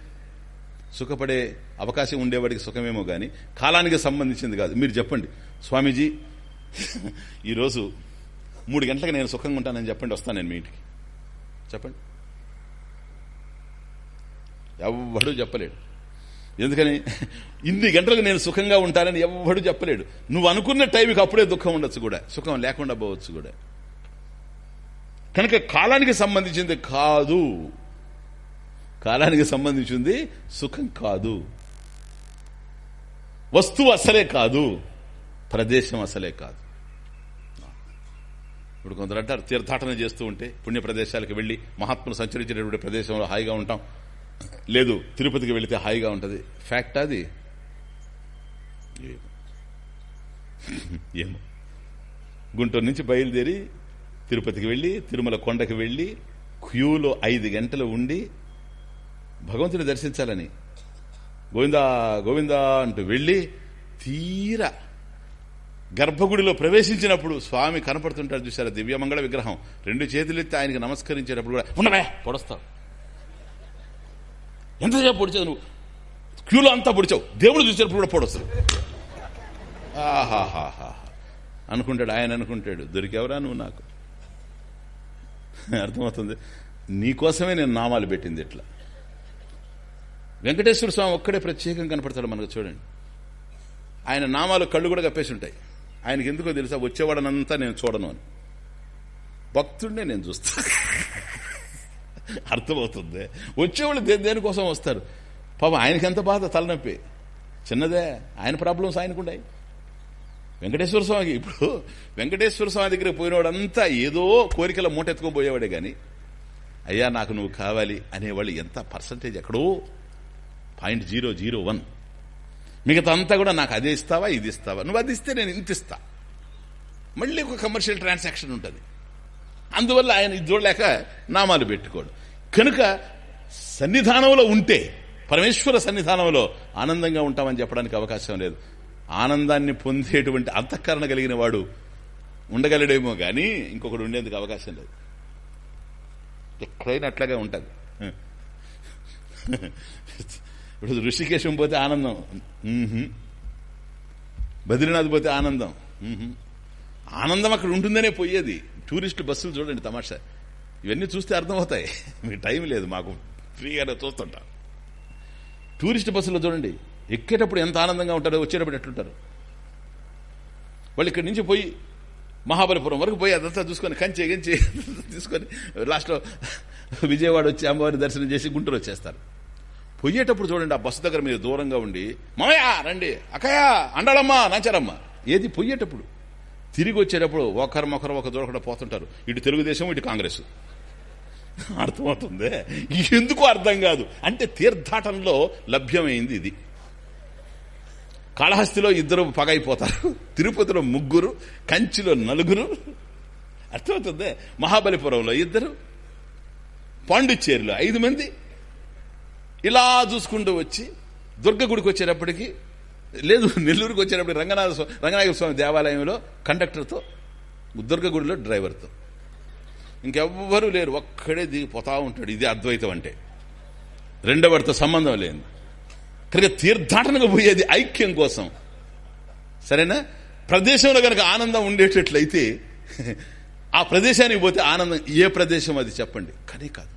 S1: సుఖపడే అవకాశం ఉండేవాడికి సుఖమేమో కానీ కాలానికి సంబంధించింది కాదు. మీరు చెప్పండి. స్వామీజీ ఈరోజు మూడు గంటలకు నేను సుఖంగా ఉంటానని చెప్పండి వస్తాను నేను మీ ఇంటికి. చెప్పండి. ఎవడూ చెప్పలేడు. ఎందుకని? ఇన్ని గంటలకు నేను సుఖంగా ఉంటానని ఎవ్వడు చెప్పలేడు. నువ్వు అనుకున్న టైంకి అప్పుడే దుఃఖం ఉండొచ్చు కూడా. సుఖం లేకుండా పోవచ్చు కూడా. కనుక కాలానికి సంబంధించింది కాదు. కాలానికి సంబంధించింది సుఖం కాదు. వస్తువు అసలే కాదు. ప్రదేశం అసలే కాదు. ఇప్పుడు కొందరు అంటారు తీర్థాటన చేస్తూ ఉంటే పుణ్య ప్రదేశాలకు వెళ్ళి మహాత్ములు సంచరించినటువంటి ప్రదేశంలో హాయిగా ఉంటాం. లేదు తిరుపతికి వెళితే హాయిగా ఉంటుంది. ఫ్యాక్ట్ అది. ఏమో. గుంటూరు నుంచి బయలుదేరి తిరుపతికి వెళ్ళి తిరుమల కొండకి వెళ్ళి క్యూలో ఐదు గంటలు ఉండి భగవంతుని దర్శించాలని గోవిందా గోవిందా అంటూ వెళ్ళి తీరా గర్భగుడిలో ప్రవేశించినప్పుడు స్వామి కనపడుతుంటాడు చూసారా దివ్యమంగళ విగ్రహం. రెండు చేతులెత్తి ఆయనకి నమస్కరించేటప్పుడు కూడా ఉండవే పొడస్తావు. ఎంతసేపు పొడిచావు నువ్వు? క్యూలో అంతా పొడిచావు. దేవుడు చూసేటప్పుడు కూడా పొడొస్తావు ఆహాహాహా. అనుకుంటాడు ఆయన అనుకుంటాడు. దొరికెవరా నువ్వు నాకు? అర్థమవుతుంది? నీకోసమే నేను నామాలు పెట్టింది ఇట్లా. వెంకటేశ్వర స్వామి ఒక్కడే ప్రత్యేకంగా కనపడతాడు మనకు చూడండి. ఆయన నామాలు కళ్ళు కూడా కప్పేసి ఉంటాయి. ఆయనకి ఎందుకో తెలుసా? వచ్చేవాడనంతా నేను చూడను అని. భక్తుడినే నేను చూస్తాను అర్థమవుతుంది. వచ్చేవాళ్ళు దేని దేనికోసం వస్తారు? పాపం ఆయనకి ఎంత బాధ తలనొప్పి. చిన్నదే ఆయన ప్రాబ్లమ్స్ ఆయనకున్నాయి వెంకటేశ్వర స్వామికి ఇప్పుడు వెంకటేశ్వర స్వామి దగ్గర పోయినవాడంతా ఏదో కోరికల మూట ఎత్తుకొని పోయేవాడే గాని అయ్యా నాకు నువ్వు కావాలి అనేవాళ్ళు ఎంత పర్సంటేజ్ ఎక్కడో? Point zero zero one. మిగతా అంతా కూడా నాకు అదే ఇస్తావా ఇది ఇస్తావా? నువ్వు అది ఇస్తే నేను ఇంత ఇస్తా. మళ్ళీ ఒక కమర్షియల్ ట్రాన్సాక్షన్ ఉంటుంది. అందువల్ల ఆయన ఇది చూడలేక నామాలు పెట్టుకోడు. కనుక సన్నిధానంలో ఉంటే పరమేశ్వర సన్నిధానంలో ఆనందంగా ఉంటామని చెప్పడానికి అవకాశం లేదు. ఆనందాన్ని పొందేటువంటి అంతఃకరణ కలిగిన వాడు ఉండగలడేమో కానీ ఇంకొకడు ఉండేందుకు అవకాశం లేదు. ఎక్కడైనా అట్లాగే ఉంటుంది ఇప్పుడు ఋషికేశం పోతే ఆనందం. బద్రీనాథ్ పోతే ఆనందం. ఆనందం అక్కడ ఉంటుందనే పోయేది. టూరిస్ట్ బస్సులు చూడండి తమాషా. ఇవన్నీ చూస్తే అర్థమవుతాయి. మీకు టైం లేదు మాకు. ఫ్రీగానే చూస్తుంటాం. టూరిస్ట్ బస్సులో చూడండి ఎక్కేటప్పుడు ఎంత ఆనందంగా ఉంటారో వచ్చేటప్పుడు ఎట్లుంటారు. వాళ్ళు ఇక్కడి నుంచి పోయి మహాబలిపురం వరకు పోయి అదంతా చూసుకొని కంచె గంచి తీసుకొని లాస్ట్లో విజయవాడ వచ్చి అమ్మవారిని దర్శనం చేసి గుంటూరు వచ్చేస్తారు. పోయేటప్పుడు చూడండి ఆ బస్సు దగ్గర మీరు దూరంగా ఉండి మామయ్య రండి అక్కయ్య అండాలమ్మా నాచారమ్మా. ఏది పోయేటప్పుడు? తిరిగి వచ్చేటప్పుడు ఒకరిమొకరు ఒక దూరకుండా పోతుంటారు. ఇటు తెలుగుదేశం ఇటు కాంగ్రెస్. అర్థమవుతుంది? ఎందుకు అర్థం కాదు? అంటే తీర్థాటంలో లభ్యమైంది ఇది. కాళహస్తిలో ఇద్దరు పగైపోతారు. తిరుపతిలో ముగ్గురు కంచిలో నలుగురు. అర్థమవుతుంది? మహాబలిపురంలో ఇద్దరు పాండిచ్చేరిలో ఐదు మంది. ఇలా చూసుకుంటూ వచ్చి దుర్గ గుడికి వచ్చేటప్పటికి లేదు నెల్లూరుకి వచ్చేటప్పుడు రంగనాథ స్వామి రంగనాథ స్వామి దేవాలయంలో కండక్టర్తో దుర్గగుడిలో డ్రైవర్తో. ఇంకెవ్వరూ లేరు ఒక్కడే దిగిపోతా ఉంటాడు ఇది అద్వైతం అంటే. రెండవడితో సంబంధం లేదు కనుక తీర్థాటనకు పోయేది ఐక్యం కోసం. సరేనా? ప్రదేశంలో కనుక ఆనందం ఉండేటట్లయితే ఆ ప్రదేశానికి పోతే ఆనందం ఏ ప్రదేశం అది చెప్పండి. కానీ కాదు.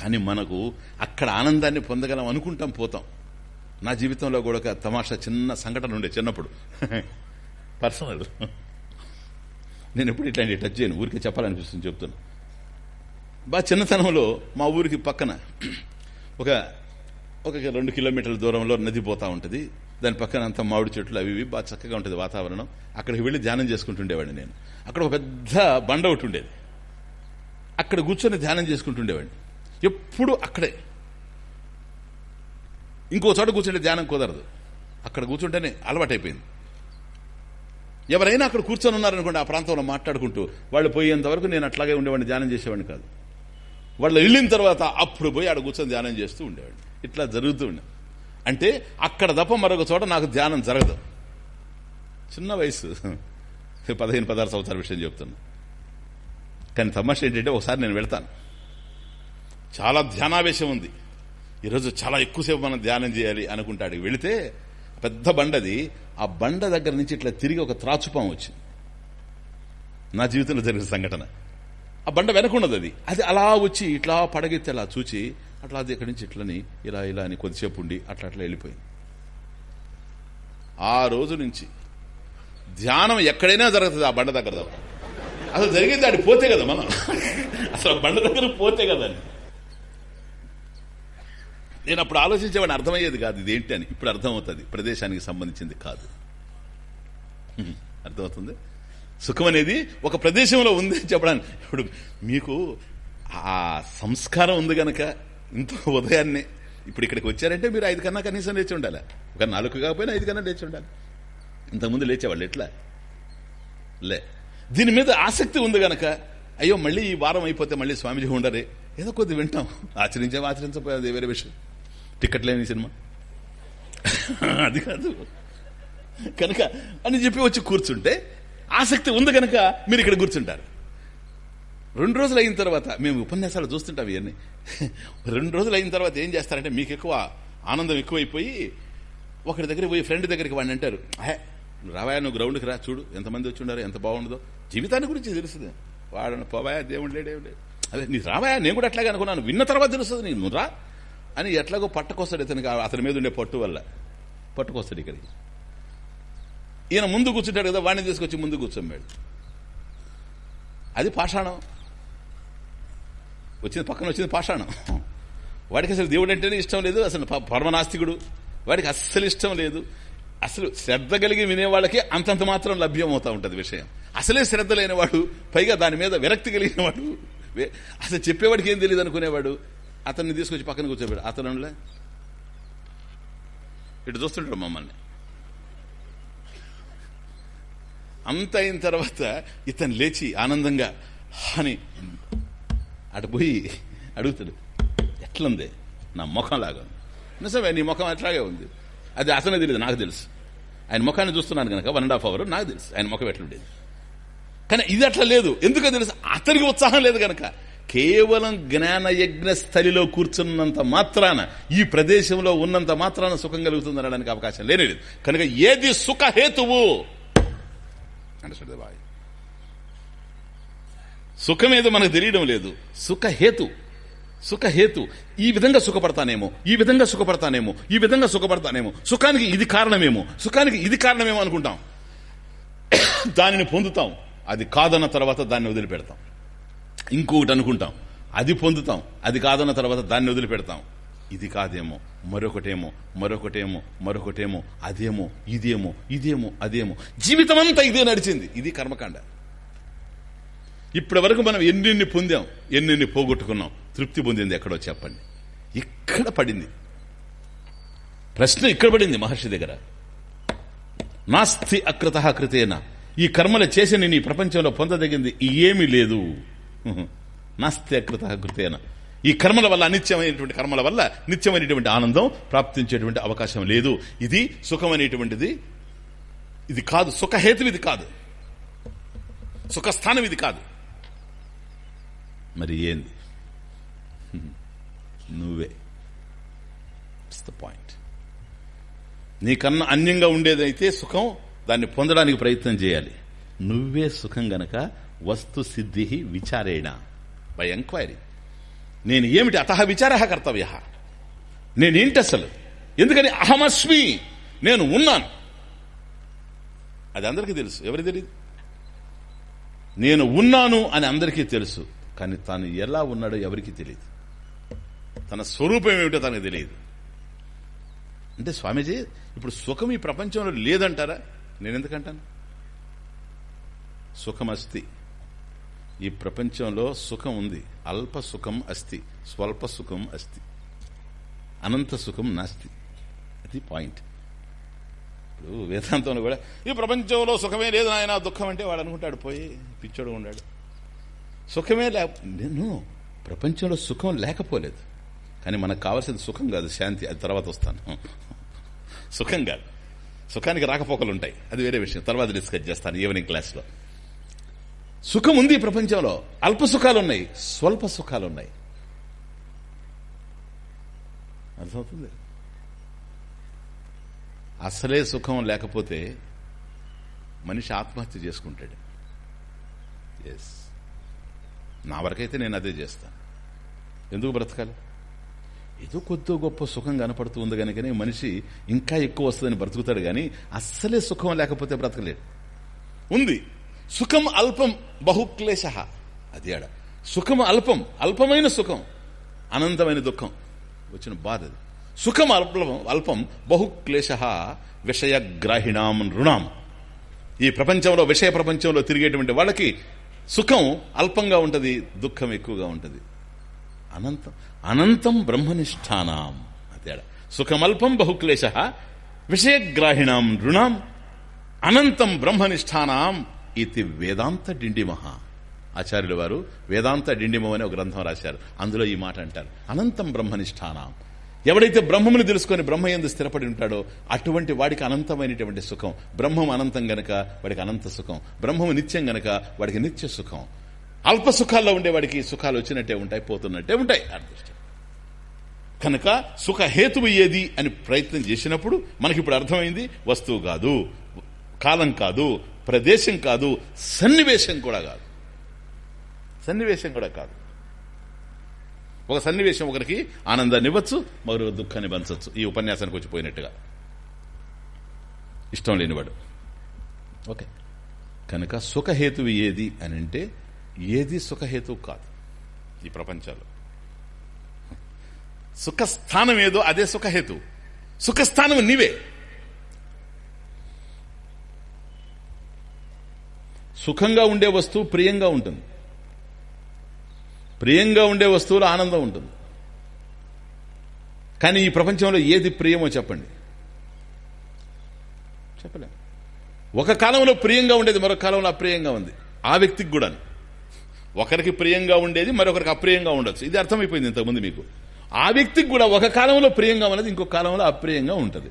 S1: కానీ మనకు అక్కడ ఆనందాన్ని పొందగలం అనుకుంటాం పోతాం. నా జీవితంలో కూడా ఒక తమాషా చిన్న సంఘటన ఉండే చిన్నప్పుడు. పర్సనల్. నేను ఎప్పుడు ఇట్లాంటి టచ్ చేయను. ఊరికే చెప్పాలనిపిస్తుంది చెప్తున్నా. బాగా చిన్నతనంలో మా ఊరికి పక్కన ఒక ఒక రెండు కిలోమీటర్ల దూరంలో నది పోతా ఉంటుంది. దాని పక్కన అంతా మామిడి చెట్లు అవి ఇవి. బాగా చక్కగా ఉంటుంది వాతావరణం. అక్కడికి వెళ్ళి ధ్యానం చేసుకుంటుండేవాడిని నేను. అక్కడ ఒక పెద్ద బండ ఒకటి ఉండేది. అక్కడ కూర్చొని ధ్యానం చేసుకుంటుండేవాడిని. ఎప్పుడు అక్కడే. ఇంకో చోట కూర్చుంటే ధ్యానం కుదరదు. అక్కడ కూర్చుంటేనే అలవాటైపోయింది. ఎవరైనా అక్కడ కూర్చొని ఉన్నారనుకోండి ఆ ప్రాంతంలో మాట్లాడుకుంటూ వాళ్ళు పోయేంత వరకు నేను అట్లాగే ఉండేవాడిని ధ్యానం చేసేవాడిని కాదు. వాళ్ళు వెళ్ళిన తర్వాత అప్పుడు పోయి ఆడ కూర్చొని ధ్యానం చేస్తూ ఉండేవాడిని. ఇట్లా జరుగుతూ ఉండే. అంటే అక్కడ తప్ప మరొక చోట నాకు ధ్యానం జరగదు. చిన్న వయసు పదిహేను పదహారు సంవత్సరాల విషయం చెప్తున్నా. కానీ తమాష ఏంటంటే ఒకసారి నేను వెళ్తాను. చాలా ధ్యానావేశం ఉంది. ఈరోజు చాలా ఎక్కువసేపు మనం ధ్యానం చేయాలి అనుకుంటాడు. వెళితే పెద్ద బండది ఆ బండ దగ్గర నుంచి ఇట్లా తిరిగి ఒక త్రాచుపాం వచ్చింది. నా జీవితంలో జరిగిన సంఘటన. ఆ బండ వెనకున్నది అది. అది అలా వచ్చి ఇట్లా పడగెత్తి అలా చూచి అట్లా అది ఇక్కడి నుంచి ఇట్లని ఇలా ఇలా అని కొద్దిసేపు ఉండి అట్లా అట్లా వెళ్ళిపోయింది. ఆ రోజు నుంచి ధ్యానం ఎక్కడైనా జరుగుతుంది ఆ బండ దగ్గర. అసలు జరిగింది ఆడి పోతే కదా మనం. అసలు బండ దగ్గర పోతే కదా అని నేను అప్పుడు ఆలోచించేవాడిని అర్థమయ్యేది కాదు ఇదేంటి ఏంటి అని. ఇప్పుడు అర్థమవుతుంది. ప్రదేశానికి సంబంధించింది కాదు. అర్థమవుతుంది? సుఖం అనేది ఒక ప్రదేశంలో ఉంది అని చెప్పడానికి. ఇప్పుడు మీకు ఆ సంస్కారం ఉంది గనక ఇంత ఉదయాన్నే ఇప్పుడు ఇక్కడికి వచ్చారంటే మీరు ఐదు కన్నా కనీసం లేచి ఉండాలి. ఒక నాలుగు కాకపోయినా ఐదు కన్నా లేచి ఉండాలి. ఇంతకుముందు లేచేవాళ్ళు ఎట్లా? లే. దీని మీద ఆసక్తి ఉంది గనక అయ్యో మళ్ళీ ఈ వారం అయిపోతే మళ్ళీ స్వామిజీ ఉండరే. ఏదో కొద్ది వింటాం. ఆచరించాం ఆచరించకపోయేది వేరే విషయం. టికెట్ లేని సినిమా. అది కాదు. కనుక అని చెప్పి వచ్చి కూర్చుంటే ఆసక్తి ఉంది కనుక మీరు ఇక్కడ కూర్చుంటారు. రెండు రోజులు అయిన తర్వాత మేము ఉపన్యాసాలు చూస్తుంటాం ఇవన్నీ. రెండు రోజులు అయిన తర్వాత ఏం చేస్తారంటే మీకు ఎక్కువ ఆనందం ఎక్కువైపోయి ఒకరి దగ్గర పోయి ఫ్రెండ్ దగ్గరికి వాడిని అంటారు హే రావాయా నువ్వు గ్రౌండ్కి రా చూడు ఎంతమంది వచ్చి ఉన్నారు ఎంత బాగుండదో జీవితాన్ని గురించి తెలుస్తుంది. వాడను పోవాయా దేవుడు లేదు అదే నీ రావాయా నేను కూడా అట్లాగే అనుకున్నాను విన్న తర్వాత తెలుస్తుంది నీకు నువ్వు రా. అని ఎట్లాగో పట్టుకొస్తాడు ఇతనికి. అతని మీద ఉండే పట్టు వల్ల. పట్టుకొస్తాడు ఇక్కడికి. ఈయన ముందు కూర్చుంటాడు కదా వాడిని తీసుకొచ్చి ముందు కూర్చోమ్మాడు. అది పాషాణం. వచ్చింది పక్కన వచ్చింది పాషాణం. వాడికి అసలు దేవుడు అంటేనే ఇష్టం లేదు అసలు పరమనాస్తికుడు. వాడికి అస్సలు ఇష్టం లేదు. అసలు శ్రద్ధ కలిగి వినేవాళ్ళకి అంతంత మాత్రం లభ్యం అవుతా ఉంటుంది విషయం. అసలే శ్రద్ధ లేనివాడు పైగా దాని మీద విరక్తి కలిగిన వాడు అసలు చెప్పేవాడికి ఏం తెలియదు అనుకునేవాడు. అతన్ని తీసుకొచ్చి పక్కన కూర్చోబెడు అతనులే. ఇటు చూస్తుంటాడు మమ్మల్ని. అంత అయిన తర్వాత ఇతను లేచి ఆనందంగా అని అటు పోయి అడుగుతాడు ఎట్లుంది? నా ముఖం లాగా నిజమే నీ ముఖం అట్లాగే ఉంది. అది అతనే తెలియదు నాకు తెలుసు. ఆయన ముఖాన్ని చూస్తున్నాను కనుక వన్ అండ్ హాఫ్ అవర్ నాకు తెలుసు ఆయన ముఖం ఎట్లుండేది. కానీ ఇది అట్లా లేదు ఎందుకో తెలుసు అతనికి ఉత్సాహం లేదు కనుక కేవలం జ్ఞానయజ్ఞ స్థలిలో కూర్చున్నంత మాత్రాన ఈ ప్రదేశంలో ఉన్నంత మాత్రాన సుఖం కలుగుతుంది అనడానికి అవకాశం లేనేది కనుక ఏది సుఖహేతువు అంటే బాయ్. సుఖమేదో మనకు తెలియడం లేదు. సుఖహేతు సుఖహేతు ఈ విధంగా సుఖపడతానేమో. ఈ విధంగా సుఖపడతానేమో. ఈ విధంగా సుఖపడతానేమో. సుఖానికి ఇది కారణమేమో. సుఖానికి ఇది కారణమేమో అనుకుంటాం. దానిని పొందుతాం. అది కాదన్న తర్వాత దాన్ని వదిలిపెడతాం. ఇంకొకటి అనుకుంటాం. అది పొందుతాం. అది కాదన్న తర్వాత దాన్ని వదిలిపెడతాం. ఇది కాదేమో మరొకటేమో మరొకటేమో మరొకటేమో అదేమో ఇదేమో ఇదేమో అదేమో. జీవితం అంతా ఇదే నడిచింది. ఇది కర్మకాండ. ఇప్పటి వరకు మనం ఎన్నెన్ని పొందాం ఎన్నెన్ని పోగొట్టుకున్నాం తృప్తి పొందింది ఎక్కడో చెప్పండి. ఇక్కడ పడింది. ప్రశ్న ఇక్కడ పడింది మహర్షి దగ్గర. నాస్తి అకృత కృతేన. ఈ కర్మలు చేసి నేను ఈ ప్రపంచంలో పొందదగింది ఏమీ లేదు. నాస్తి అకృత కృతేన. ఈ కర్మల వల్ల అనిత్యమైనటువంటి కర్మల వల్ల నిత్యమైనటువంటి ఆనందం ప్రాప్తించేటువంటి అవకాశం లేదు. ఇది సుఖమైనటువంటిది. ఇది కాదు. సుఖహేతు ఇది కాదు. సుఖస్థానం ఇది కాదు. మరి ఏంది? నువ్వే. ద పాయింట్ నీకన్నా అన్యంగా ఉండేదైతే సుఖం దాన్ని పొందడానికి ప్రయత్నం చేయాలి. నువ్వే సుఖం గనక వస్తు సిద్ధి విచారేణ. బై ఎంక్వైరీ నేను ఏమిటి అత విచార కర్తవ్య? నేనేంటి అసలు ఎందుకని అహమస్మి? నేను ఉన్నాను. అది అందరికీ తెలుసు. ఎవరికి తెలియదు నేను ఉన్నాను అని అందరికీ తెలుసు. కానీ తాను ఎలా ఉన్నాడో ఎవరికి తెలియదు తన స్వరూపం ఏమిటో తనకు తెలియదు అంటే స్వామీజీ ఇప్పుడు సుఖం ఈ ప్రపంచంలో లేదంటారా? నేను ఎందుకంటాను సుఖమస్తి. ఈ ప్రపంచంలో సుఖం ఉంది. అల్ప సుఖం అస్తి. స్వల్ప సుఖం అస్తి. అనంత సుఖం నాస్తి. అది పాయింట్. ఇప్పుడు వేదాంతంలో కూడా ఈ ప్రపంచంలో సుఖమే లేదు ఆయన దుఃఖం అంటే వాడు అనుకుంటాడు పోయి పిచ్చోడు ఉన్నాడు. సుఖమే లే నేను ప్రపంచంలో సుఖం లేకపోలేదు. కానీ మనకు కావాల్సింది సుఖం కాదు శాంతి. అది తర్వాత వస్తాను. సుఖం కాదు. సుఖానికి రాకపోకలు ఉంటాయి. అది వేరే విషయం. తర్వాత డిస్కస్ చేస్తాను ఈవినింగ్ క్లాస్లో. సుఖం ఉంది ప్రపంచంలో. అల్ప సుఖాలు ఉన్నాయి స్వల్ప సుఖాలు ఉన్నాయి అర్థమవుతుంది? అసలే సుఖం లేకపోతే మనిషి ఆత్మహత్య చేసుకుంటాడు. ఎస్ నా వరకైతే నేను అదే చేస్తాను. ఎందుకు బ్రతకాలి? ఏదో కొద్దో గొప్ప సుఖం కనపడుతూ ఉంది కనుకనే మనిషి ఇంకా ఎక్కువ వస్తుందని బ్రతుకుతాడు కానీ అస్సలే సుఖం లేకపోతే బ్రతకలేడు. ఉంది. సుఖం అల్పం బహుక్లేశ. అది ఆడ. సుఖం అల్పం అల్పమైన సుఖం అనంతమైన దుఃఖం. వచ్చిన బాధ అది. సుఖం అల్పం అల్పం బహుక్లేశ విషయగ్రాహిణాం రుణాం ఈ ప్రపంచంలో విషయ ప్రపంచంలో తిరిగేటువంటి వాళ్ళకి సుఖం అల్పంగా ఉంటుంది దుఃఖం ఎక్కువగా ఉంటుంది. అనంతం అనంతం బ్రహ్మనిష్టానాం. తేడా సుఖమల్పం బహుక్లేశ విషయగ్రాహిణాం రుణాం అనంతం బ్రహ్మనిష్టానాం. ఇది వేదాంత డిండిమహ. ఆచార్యుల వారు వేదాంత డిండిమం అనే ఒక గ్రంథం రాశారు. అందులో ఈ మాట అంటారు. అనంతం బ్రహ్మనిష్టానం. ఎవడైతే బ్రహ్మముని తెలుసుకొని బ్రహ్మ ఎందు స్థిరపడి ఉంటాడో అటువంటి వాడికి అనంతమైనటువంటి సుఖం. బ్రహ్మం అనంతం గనక వాడికి అనంత సుఖం. బ్రహ్మము నిత్యం గనక వాడికి నిత్య సుఖం. అల్ప సుఖాల్లో ఉండేవాడికి సుఖాలు వచ్చినట్టే ఉంటాయి పోతున్నట్టే ఉంటాయి. అదృష్టం కనుక సుఖ హేతువు ఏది అని ప్రయత్నం చేసినప్పుడు మనకి ఇప్పుడు అర్థమైంది వస్తువు కాదు కాలం కాదు ప్రదేశం కాదు సన్నివేశం కూడా కాదు. సన్నివేశం కూడా కాదు. ఒక సన్నివేశం ఒకరికి ఆనందాన్ని ఇవ్వచ్చు మరో దుఃఖాన్ని పంచవచ్చు ఈ ఉపన్యాసానికి వచ్చి పోయినట్టుగా. ఇష్టం లేనివాడు. ఓకే. కనుక సుఖహేతువు ఏది అని అంటే ఏది సుఖహేతువు కాదు. ఈ ప్రపంచంలో. సుఖస్థానం ఏదో అదే సుఖహేతు సుఖస్థానం నీవే. సుఖంగా ఉండే వస్తువు ప్రియంగా ఉంటుంది. ప్రియంగా ఉండే వస్తువులో ఆనందం ఉంటుంది. కానీ ఈ ప్రపంచంలో ఏది ప్రియమో చెప్పండి. చెప్పలేం. ఒక కాలంలో ప్రియంగా ఉండేది మరొక కాలంలో అప్రియంగా ఉంది. ఆ వ్యక్తికి కూడా ఒకరికి ప్రియంగా ఉండేది మరొకరికి అప్రియంగా ఉండొచ్చు. ఇది అర్థమైపోయింది ఇంతకుముందు మీకు. ఆ వ్యక్తికి కూడా ఒక కాలంలో ప్రియంగా ఉన్నది ఇంకొక కాలంలో అప్రియంగా ఉంటుంది.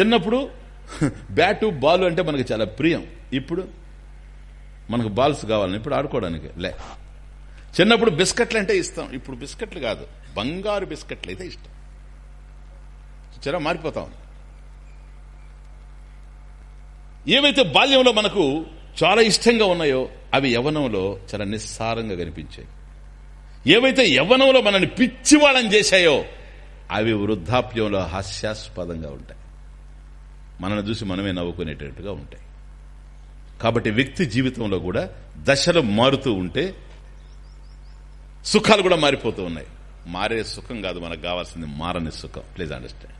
S1: చిన్నప్పుడు బ్యాటు బాల్ అంటే మనకు చాలా ప్రియం. ఇప్పుడు మనకు బాల్స్ కావాలని ఇప్పుడు ఆడుకోవడానికి. లే. చిన్నప్పుడు బిస్కెట్లు అంటే ఇస్తాం ఇప్పుడు బిస్కెట్లు కాదు. బంగారు బిస్కెట్లు అయితే ఇష్టం. చూచారా మారిపోతాం ఏవైతే బాల్యంలో మనకు చాలా ఇష్టంగా ఉన్నాయో అవి యవనంలో చాలా నిస్సారంగా కనిపించాయి. ఏవైతే యవ్వనంలో మనల్ని పిచ్చివాళ్ళని చేశాయో అవి వృద్ధాప్యంలో హాస్యాస్పదంగా ఉంటాయి. మనల్ని చూసి మనమే నవ్వుకునేటట్టుగా ఉంటాయి. కాబట్టి వ్యక్తి జీవితంలో కూడా దశలు మారుతూ ఉంటే సుఖాలు కూడా మారిపోతూ ఉన్నాయి. మారే సుఖం కాదు మనకు కావాల్సింది మారని సుఖం. ప్లీజ్ అండర్స్టాండ్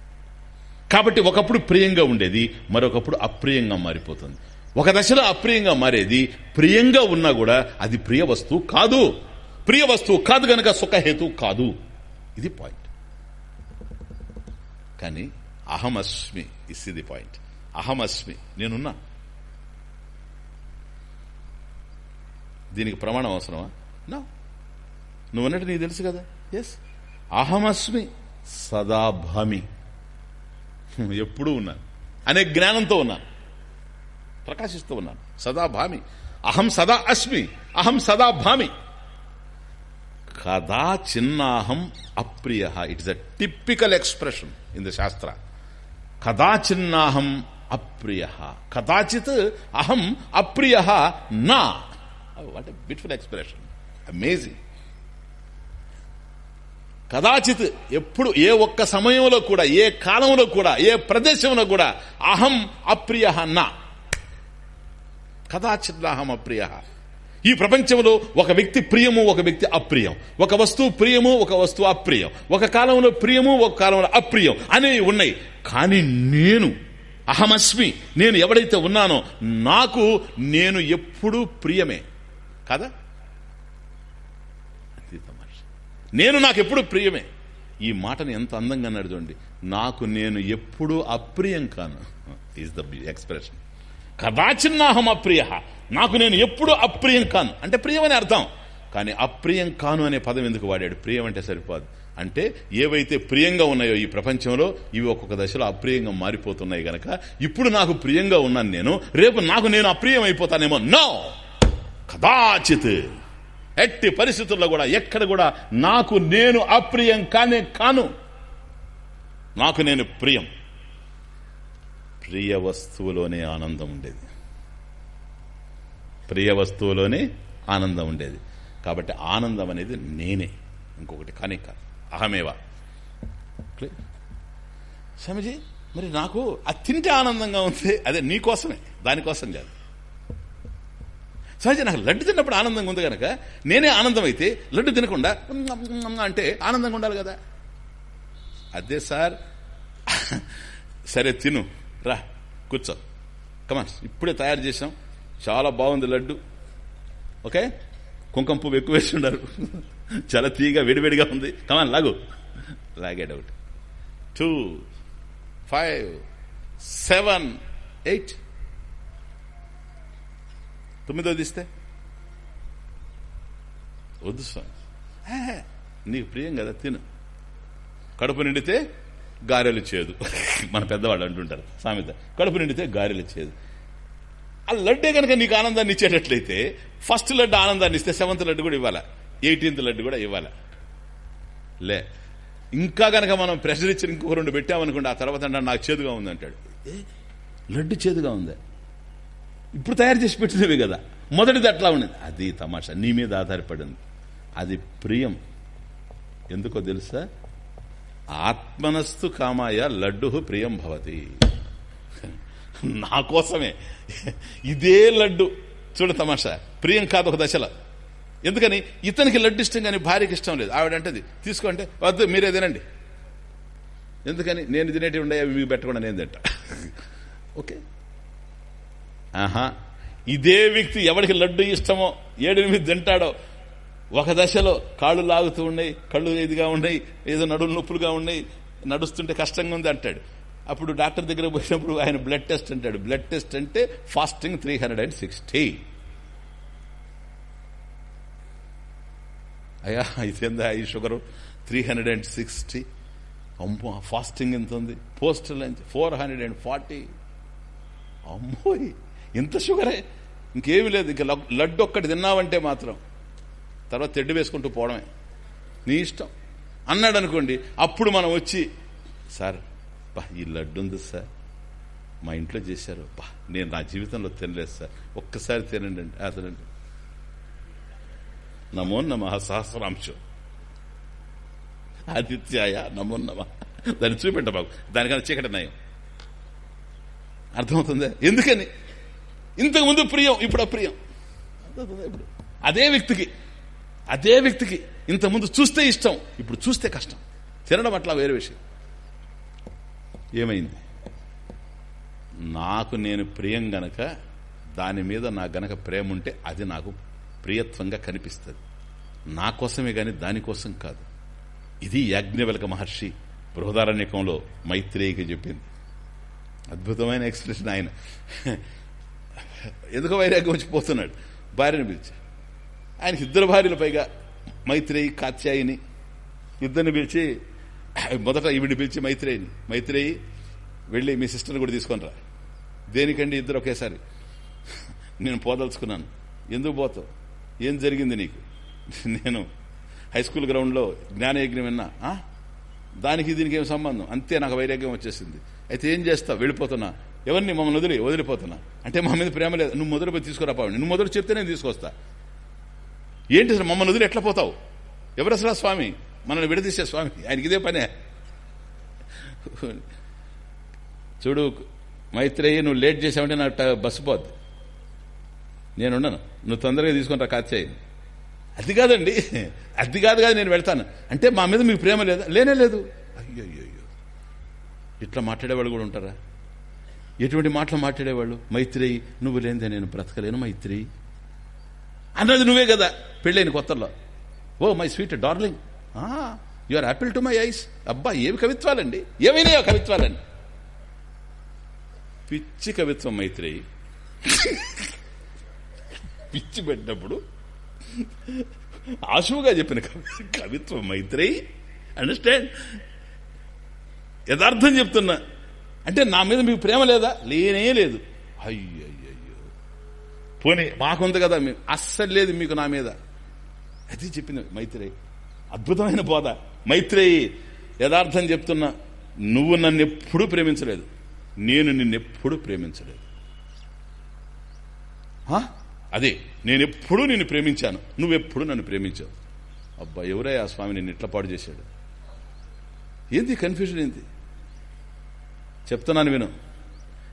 S1: కాబట్టి ఒకప్పుడు ప్రియంగా ఉండేది మరొకప్పుడు అప్రియంగా మారిపోతుంది. ఒక దశలో అప్రియంగా మారేది ప్రియంగా ఉన్నా కూడా అది ప్రియ వస్తువు కాదు. ప్రియ వస్తువు కాదు గనక సుఖహేతు కాదు. ఇది పాయింట్ కానీ అహమస్మి ఇస్ ఇది పాయింట్ అహమస్మి నేనున్నా. దీనికి ప్రమాణం అవసరమా? నా నువ్వు అన్నట్టు నీకు తెలుసు కదా? ఎస్ అహమస్మి సదాభామి ఎప్పుడూ ఉన్నాను. అనే జ్ఞానంతో ఉన్నాను. ప్రకాశిస్తూ ఉన్నాను. సదాభామి అహం సదా అస్మి. అహం సదాభామి కదా చిన్నాహం అప్రియ it's a typical expression in the shastra కదా చిన్నాహం అప్రియ కదాచిత్ అహం అప్రియ నా. What beautiful expression. అమేజింగ్. కదాచిత్ ఎప్పుడు ఏ ఒక్క సమయంలో కూడా ఏ కాలంలో కూడా ఏ ప్రదేశంలో కూడా అహం అప్రియ నా. కదాచిత్ అహం అప్రియ. ఈ ప్రపంచంలో ఒక వ్యక్తి ప్రియము ఒక వ్యక్తి అప్రియం. ఒక వస్తువు ప్రియము ఒక వస్తువు అప్రియం. ఒక కాలంలో ప్రియము ఒక కాలంలో అప్రియం అనేవి ఉన్నాయి. కానీ నేను అహమస్మి నేను ఎవడైతే ఉన్నానో నాకు నేను ఎప్పుడూ ప్రియమే. కదా? అది తమాషా. నేను నాకు ఎప్పుడు ప్రియమే. ఈ మాటను ఎంత అందంగా అన్నాడు చూడండి. నాకు నేను ఎప్పుడూ అప్రియం కాను. ఈజ్ ద ఎక్స్ప్రెషన్ కదాచిన్నాహం అప్రియ. నాకు నేను ఎప్పుడు అప్రియం కాను. అంటే ప్రియమని అర్థం. కానీ అప్రియం కాను అనే పదం ఎందుకు వాడాడు? ప్రియం అంటే సరిపోదు. అంటే ఏవైతే ప్రియంగా ఉన్నాయో ఈ ప్రపంచంలో ఇవి ఒక్కొక్క దశలో అప్రియంగా మారిపోతున్నాయి గనక ఇప్పుడు నాకు ప్రియంగా ఉన్నాను నేను. రేపు నాకు నేను అప్రియం అయిపోతానేమో. నో కదాచిత్. ఎట్టి పరిస్థితుల్లో కూడా ఎక్కడ కూడా నాకు నేను అప్రియం కానే కాను. నాకు నేను ప్రియం. ప్రియ వస్తువులోనే ఆనందం ఉండేది. ప్రియ వస్తువులోనే ఆనందం ఉండేది. కాబట్టి ఆనందం అనేది నేనే. ఇంకొకటి కానీ కాదు. అహమేవా. స్వామిజీ మరి నాకు అది తింటే ఆనందంగా ఉంది అదే నీకోసమే దానికోసం కాదు. సహజ నాకు లడ్డు తిన్నప్పుడు ఆనందంగా ఉంది కనుక నేనే ఆనందం అయితే లడ్డు తినకుండా అంటే ఆనందంగా ఉండాలి కదా. అదే సార్. సరే తిను. రా కూర్చో. కమాన్ ఇప్పుడే తయారు చేసాం చాలా బాగుంది లడ్డు. ఓకే? కుంకుమ పువ్వు ఎక్కువ వేసి ఉండరు చాలా తీగా వేడివేడిగా ఉంది. కమాన్ లాగు. లాగేడ్ ఒకటి. టూ ఫైవ్ సెవెన్ ఎయిట్ తొమ్మిదో తీస్తే వద్దు స్వామి. నీకు ప్రియం కదా తిను. కడుపు నిండితే గారెలు చేదు. మన పెద్దవాళ్ళు అంటుంటారు సామెత. కడుపు నిండితే గారెలు చేదు. ఆ లడ్డే కనుక నీకు ఆనందాన్ని ఇచ్చేటట్లయితే ఫస్ట్ లడ్డు ఆనందాన్ని ఇస్తే సెవెంత్ లడ్డు కూడా ఇవ్వాలా? ఎయిటీన్త్ లడ్డు కూడా ఇవ్వాలా? లే. ఇంకా గనక మనం ప్రెషర్ ఇచ్చి ఇంకొక రెండు పెట్టామనుకోండి ఆ తర్వాత నాకు చేదుగా ఉంది అంటాడు ఏ, లడ్డు చేదుగా ఉంది? ఇప్పుడు తయారు చేసి పెట్టినవి కదా. మొదటిది అట్లా ఉండేది అది తమాషా. నీ మీద ఆధారపడింది. అది ప్రియం. ఎందుకో తెలుసా? ఆత్మనస్తు కామాయ లడ్డు ప్రియం భవతి. నా కోసమే. ఇదే లడ్డు. చూడ తమాషా. ప్రియం కాదు ఒక దశలో. ఎందుకని? ఇతనికి లడ్డు ఇష్టం కానీ భార్యకి ఇష్టం లేదు. ఆవిడ అంటది తీసుకోంటే వద్దు మీరే తినండి. ఎందుకని? నేను తినేటివి ఉండే అవి మీకు పెట్టకుండా నేను తింటా. ఓకే? ఆహా. ఇదే వ్యక్తి ఎవరికి లడ్డు ఇష్టమో ఏడెనిమిది తింటాడో ఒక దశలో కాళ్ళు లాగుతూ ఉన్నాయి కళ్ళు ఇదిగా ఉన్నాయి ఏదో నడులు నొప్పులుగా ఉన్నాయి నడుస్తుంటే కష్టంగా ఉంది అంటాడు. అప్పుడు డాక్టర్ దగ్గర పోయినప్పుడు ఆయన బ్లడ్ టెస్ట్ అంటాడు. బ్లడ్ టెస్ట్ అంటే fasting three hundred and sixty. అయ్యా ఇదేందా ఈ sugar? Three hundred and sixty. అమ్మో ఫాస్టింగ్ ఎంత ఉంది? Postal four hundred and forty. అమ్మోయి. ఇంత షుగరే? ఇంకేమి లేదు ఇంకా లడ్డు ఒక్కటి తిన్నావంటే మాత్రం. తర్వాత తెడ్డు వేసుకుంటూ పోవడమే. నీ ఇష్టం. అన్నాడు అనుకోండి అప్పుడు మనం వచ్చి సార్ బా ఈ లడ్డు ఉంది సార్. మా ఇంట్లో చేశారు. బా నేను నా జీవితంలో తినలేదు సార్. ఒక్కసారి తినండి అండి అతనండి నమో నమ సహస్రాంశం. ఆదిత్యాయ నమో నమ. దాన్ని చూపెట్ట బాబు. దానికన్నా చీకటి నయం. అర్థమవుతుందా? ఎందుకని? ఇంతకు ముందు ప్రియం ఇప్పుడు అప్రియం. అదే వ్యక్తికి అదే వ్యక్తికి ఇంతకుముందు చూస్తే ఇష్టం ఇప్పుడు చూస్తే కష్టం. తినడం అట్లా వేరే విషయం. ఏమైంది? నాకు నేను ప్రియం గనక దాని మీద నా గనక ప్రేమ ఉంటే అది నాకు ప్రియత్వంగా కనిపిస్తుంది. నా కోసమే గాని దానికోసం కాదు. ఇది యాజ్ఞవల్క మహర్షి బృహదారణ్యకంలో మైత్రేయికి చెప్పింది. అద్భుతమైన ఎక్స్ప్రెషన్ ఆయన. ఎందుకో వైరాగ్యం వచ్చి పోతున్నాడు. భార్యను పిలిచి. ఆయనకి ఇద్దరు భార్యలు పైగా మైత్రేయి కాత్యాయిని ఇద్దరిని పిలిచి మొదట ఈవిడిని పిలిచి మైత్రేయిని. మైత్రేయి వెళ్ళి మీ సిస్టర్ని కూడా తీసుకొని రా. దేనికండి ఇద్దరు ఒకేసారి? నేను పోదలుచుకున్నాను. ఎందుకు పోతావు? ఏం జరిగింది నీకు? నేను హై స్కూల్ గ్రౌండ్లో జ్ఞానయజ్ఞం విన్నా. దానికి దీనికి ఏం సంబంధం? అంతే నాకు వైరాగ్యం వచ్చేసింది. అయితే ఏం చేస్తావు? వెళ్ళిపోతున్నా. ఎవరిని మమ్మల్ని వదిలి వదిలిపోతున్నా? అంటే మా మీద ప్రేమ లేదు. నువ్వు మొదలు పోయి తీసుకురా పావండి నువ్వు మొదలు చెప్తే నేను తీసుకొస్తా. ఏంటి అసలు మమ్మల్ని వదిలి ఎట్లా పోతావు? ఎవరు అసలు స్వామి? మనల్ని విడదీసే స్వామి. ఆయనకి ఇదే పనే. చూడు మైత్రేయి నువ్వు లేట్ చేసావంటే నా ట- బస్సు పోద్ది. నేనున్నాను. నువ్వు తొందరగా తీసుకుంటా కాచేయి అది కాదండి. అది కాదు కాదు నేను వెళ్తాను. అంటే మా మీద మీకు ప్రేమ లేదా? లేనే లేదు. అయ్యో అయ్యో ఇట్లా మాట్లాడేవాళ్ళు కూడా ఉంటారా? ఎటువంటి మాటలు మాట్లాడేవాళ్ళు? మైత్రేయి నువ్వు లేనిదే నేను బ్రతకలేను మైత్రి అన్నది నువ్వే కదా పెళ్ళైన కొత్తలో ఓ my sweet darling. You are apple to my eyes. అబ్బా ఏవి కవిత్వాలండి? ఏమైనా కవిత్వాలండి. పిచ్చి కవిత్వం మైత్రేయి. పిచ్చి పెట్టినప్పుడు ఆశువుగా చెప్పిన కవి కవిత్వం మైత్రేయి. అండర్స్టాండ్? యథార్థం చెప్తున్నా. అంటే నా మీద మీకు ప్రేమ లేదా? లేనే లేదు. అయ్యయ్యో పోనీ మాకుంది కదా మీ అస్సలు లేదు మీకు నా మీద. అది చెప్పింది మైత్రేయి. అద్భుతమైన బోధ. మైత్రేయి యథార్థం చెప్తున్నా నువ్వు నన్ను ఎప్పుడూ ప్రేమించలేదు. నేను నిన్నెప్పుడు ప్రేమించలేదు. అదే నేనెప్పుడూ నిన్ను ప్రేమించాను. నువ్వెప్పుడు నన్ను ప్రేమించావు. అబ్బా ఎవరై ఆ స్వామి నిన్ను ఇట్లా పాడు చేశాడు? ఏంది కన్ఫ్యూజన్ ఏంది? చెప్తున్నాను విను.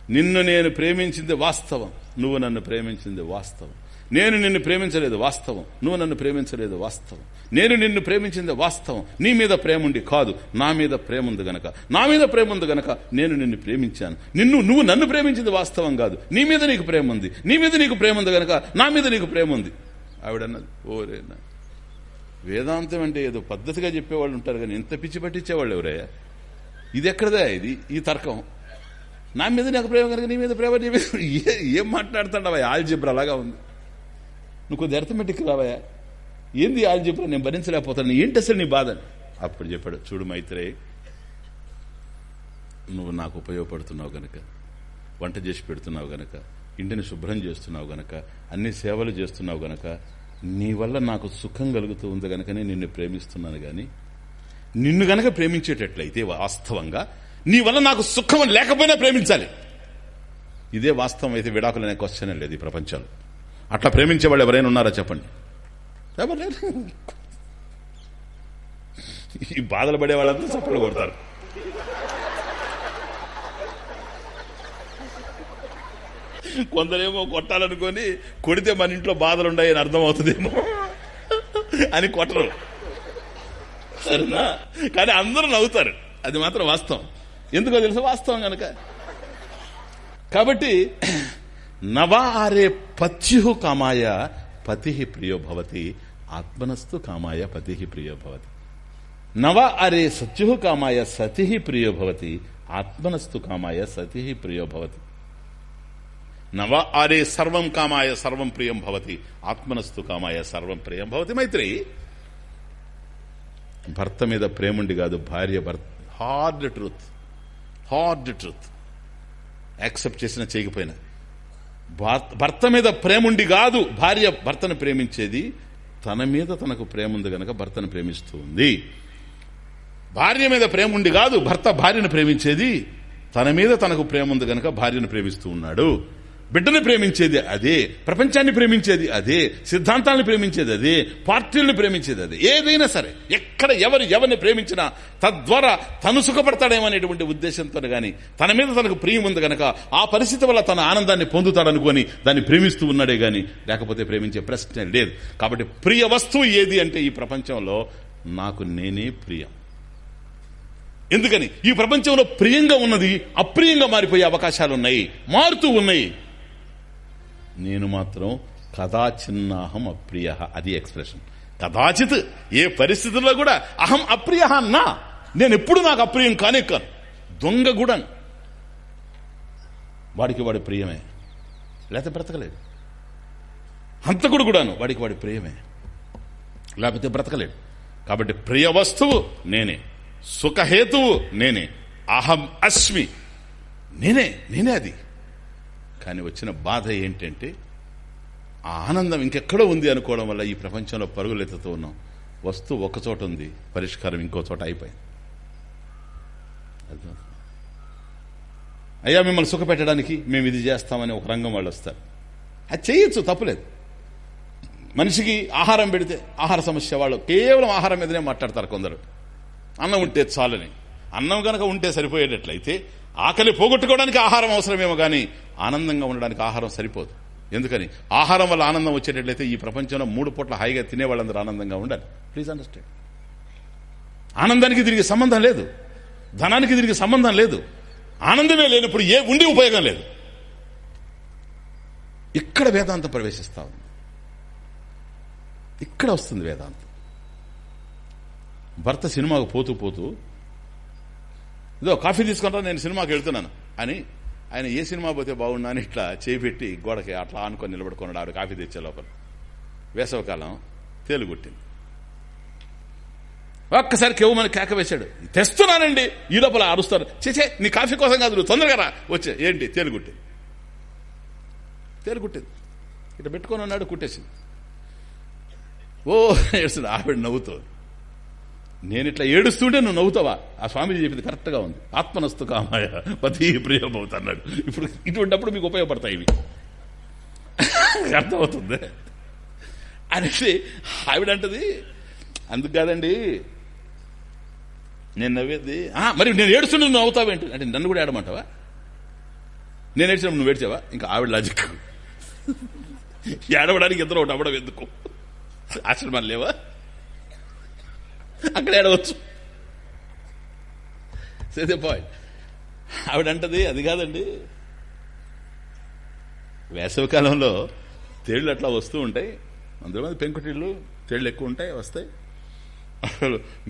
S1: నిన్ను నేను ప్రేమించింది వాస్తవం. నువ్వు నన్ను ప్రేమించింది వాస్తవం. నేను నిన్ను ప్రేమించలేదు వాస్తవం. నువ్వు నన్ను ప్రేమించలేదు వాస్తవం. నేను నిన్ను ప్రేమించింది వాస్తవం. నీ మీద ప్రేముండి కాదు నా మీద ప్రేమ ఉంది గనక. నా మీద ప్రేమ ఉంది గనక నేను నిన్ను ప్రేమించాను. నిన్ను నువ్వు నన్ను ప్రేమించింది వాస్తవం కాదు. నీ మీద నీకు ప్రేమ ఉంది నీ మీద నీకు ప్రేమ ఉంది గనక నా మీద నీకు ప్రేమ ఉంది ఆవిడన్నది ఓరేనా వేదాంతం అంటే ఏదో పద్ధతిగా చెప్పేవాళ్ళు ఉంటారు కానీ ఎంత పిచ్చి పట్టించేవాళ్ళు ఎవరయ్యా? ఇది ఎక్కడదే? ఇది ఈ తర్కం. నా మీద నాకు ప్రేమ కనుక నీ మీద ప్రేమ నీ మీద ఏ- ఏం మాట్లాడుతాడవా ఆల్జిబ్రా అలాగా ఉంది. నువ్వు కొద్ది అర్థమెటిక్ రావయ్యా ఏంది ఆల్జిబ్రా? నేను భరించలేకపోతాను. ఏంటి అసలు నీ బాధ అప్పుడు చెప్పాడు చూడు మైత్రే నువ్వు నాకు ఉపయోగపడుతున్నావు గనక వంట చేసి పెడుతున్నావు గనక ఇంటిని శుభ్రం చేస్తున్నావు గనక అన్ని సేవలు చేస్తున్నావు గనక నీ వల్ల నాకు సుఖం కలుగుతూ ఉంది గనకనే నిన్ను ప్రేమిస్తున్నాను కానీ నిన్ను గనక ప్రేమించేటట్లయితే వాస్తవంగా నీ వల్ల నాకు సుఖం లేకపోయినా ప్రేమించాలి. ఇదే వాస్తవం అయితే విడాకులు అనే క్వశ్చన్ లేదు ఈ ప్రపంచంలో. అట్లా ప్రేమించే వాళ్ళు ఎవరైనా ఉన్నారా చెప్పండి. ఈ బాధలు పడే వాళ్ళంతా చప్పలు కొడతారు. కొందరేమో కొట్టాలనుకొని కొడితే మన ఇంట్లో బాధలు ఉన్నాయని అని కొట్టరు. సరేనా కానీ అందరూ నవ్వుతారు. అది మాత్రం వాస్తవం. ఎందుకో తెలుసు? వాస్తవం కనుక కాబట్టి నవా ఆరే పత్యు కామాయ పతి ప్రియోభవతి ఆత్మనస్తు కామాయ పతి ప్రియోభవతి నవ అరే సత్యు కామాయ సతి ప్రియోభవతి ఆత్మనస్తు కామాయ సతి ప్రియోభవతి నవ ఆరే సర్వం కామాయ సర్వం ప్రియం భవతి ఆత్మనస్తు కామాయ సర్వం ప్రియం భవతి. మైత్రి భర్త మీద ప్రేముండి కాదు భార్య భర్త. Hard truth hard truth accept చేసినా చేయకపోయినా. భార్త- మీద ప్రేముండి కాదు భార్య భర్తను ప్రేమించేది తన మీద తనకు ప్రేమ ఉంది గనక భర్తను ప్రేమిస్తూ ఉంది. భార్య మీద ప్రేమ ఉండి కాదు భర్త భార్యను ప్రేమించేది తన మీద తనకు ప్రేమ ఉంది గనక భార్యను ప్రేమిస్తూ ఉన్నాడు. బిడ్డను ప్రేమించేది అదే ప్రపంచాన్ని ప్రేమించేది అదే సిద్ధాంతాలను ప్రేమించేది అదే పార్టీలను ప్రేమించేది అదే. ఏదైనా సరే ఎక్కడ ఎవరు ఎవరిని ప్రేమించినా తద్వారా తను సుఖపడతాడేమనేటువంటి ఉద్దేశంతో గాని తన మీద తనకు ప్రియం ఉంది గనక ఆ పరిస్థితి వల్ల తన ఆనందాన్ని పొందుతాడనుకొని దాన్ని ప్రేమిస్తూ ఉన్నాడే గాని లేకపోతే ప్రేమించే ప్రశ్న లేదు. కాబట్టి ప్రియ వస్తువు ఏది అంటే ఈ ప్రపంచంలో నాకు నేనే ప్రియం. ఎందుకని? ఈ ప్రపంచంలో ప్రియంగా ఉన్నది అప్రియంగా మారిపోయే అవకాశాలు ఉన్నాయి మారుతూ ఉన్నాయి. నేను మాత్రం కదాచిన్నాహం అప్రియ అది ఎక్స్ప్రెషన్. కదాచిత్ ఏ పరిస్థితుల్లో కూడా అహం అప్రియ అన్నా నేను ఎప్పుడు నాకు అప్రియం కానే కాను. దొంగ కూడా వాడికి వాడి ప్రియమే. లేకపోతే బ్రతకలేడు హంతకుడు కూడాను వాడికి వాడి ప్రియమే. లేకపోతే బ్రతకలేడు కాబట్టి ప్రియ వస్తువు నేనే. సుఖహేతువు నేనే. అహం అస్మి నేనే నేనే అది. కానీ వచ్చిన బాధ ఏంటంటే ఆ ఆనందం ఇంకెక్కడో ఉంది అనుకోవడం వల్ల ఈ ప్రపంచంలో పరుగులెత్తుతూ ఉన్నాం. వస్తువు ఒకచోట ఉంది పరిష్కారం ఇంకో చోట అయిపోయింది. అయ్యా మిమ్మల్ని సుఖపెట్టడానికి మేము ఇది చేస్తామని ఒక రంగం వాళ్ళు వస్తారు. అది చేయొచ్చు తప్పులేదు. మనిషికి ఆహారం పెడితే ఆహార సమస్య వాళ్ళు కేవలం ఆహారం మీదనే మాట్లాడతారు కొందరు. అన్నం ఉంటే చాలని. అన్నం కనుక ఉంటే సరిపోయేటట్లయితే ఆకలి పోగొట్టుకోవడానికి ఆహారం అవసరమేమో కానీ ఆనందంగా ఉండడానికి ఆహారం సరిపోదు. ఎందుకని? ఆహారం వల్ల ఆనందం వచ్చేటట్లయితే ఈ ప్రపంచంలో మూడు పూట్ల హాయిగా తినే వాళ్ళందరూ ఆనందంగా ఉండాలి. ప్లీజ్ అండర్స్టాండ్ ఆనందానికి దీనికి సంబంధం లేదు. ధనానికి తిరిగి సంబంధం లేదు. ఆనందమే లేనప్పుడు ఏ ఉండి ఉపయోగం లేదు. ఇక్కడ వేదాంతం ప్రవేశిస్తా ఉంది. ఇక్కడ వస్తుంది వేదాంతం. భర్త సినిమాకు పోతూ పోతూ ఇదో కాఫీ తీసుకుంటా నేను సినిమాకి వెళ్తున్నాను. అని ఆయన ఏ సినిమా పోతే బాగున్నా అని ఇట్లా చేపెట్టి గోడకి అట్లా అనుకొని నిలబడుకున్నాడు ఆవిడ కాఫీ తెచ్చే లోపల. వేసవకాలం తేలుగుట్టింది ఒక్కసారి కెవ్వమని కేక వేశాడు. తెస్తున్నానండి. ఈ లోపల అరుస్తారు. చేసే నీ కాఫీ కోసం కాదు నువ్వు తొందరగా రా. వచ్చే ఏంటి? తేలుగుట్టింది తేలుగుట్టింది ఇట్లా పెట్టుకొని ఉన్నాడు కుట్టేసింది. ఓ ఏడుస్తుంది. ఆవిడ నవ్వుతుంది. నేను ఇట్లా ఏడుస్తుంటే నువ్వు నవ్వుతావా? ఆ స్వామీజీ చెప్పింది కరెక్ట్గా ఉంది. ఆత్మనస్తు కామాయ పతి ప్రియమవుతా అన్నాడు ఇప్పుడు ఇటువంటిప్పుడు మీకు ఉపయోగపడతాయి ఇవి. అర్థమవుతుంది. అనేసి ఆవిడంటది అందుకు కాదండి నేను నవ్వేది. "ఆ, మరి నేను ఏడుస్తుంటే నువ్వు నవ్వుతావేంటి? అంటే నన్ను కూడా ఏడమంటావా? నేను ఏడ్చినప్పుడు నువ్వు ఏడ్చావా? ఇంకా ఆవిడ లాజిక్ ఏడవడానికి ఇద్దరు ఒకటి అవ్వడం ఎందుకు? ఆశ్రమాలు లేవా? అక్కడ ఏడవచ్చు సేదే పాయింట్ ఆవిడంటది అది కాదండి. వేసవికాలంలో తేళ్ళు అట్లా వస్తూ ఉంటాయి. అందులో పెంకుటిళ్ళు తేళ్ళు ఎక్కువ ఉంటాయి వస్తాయి.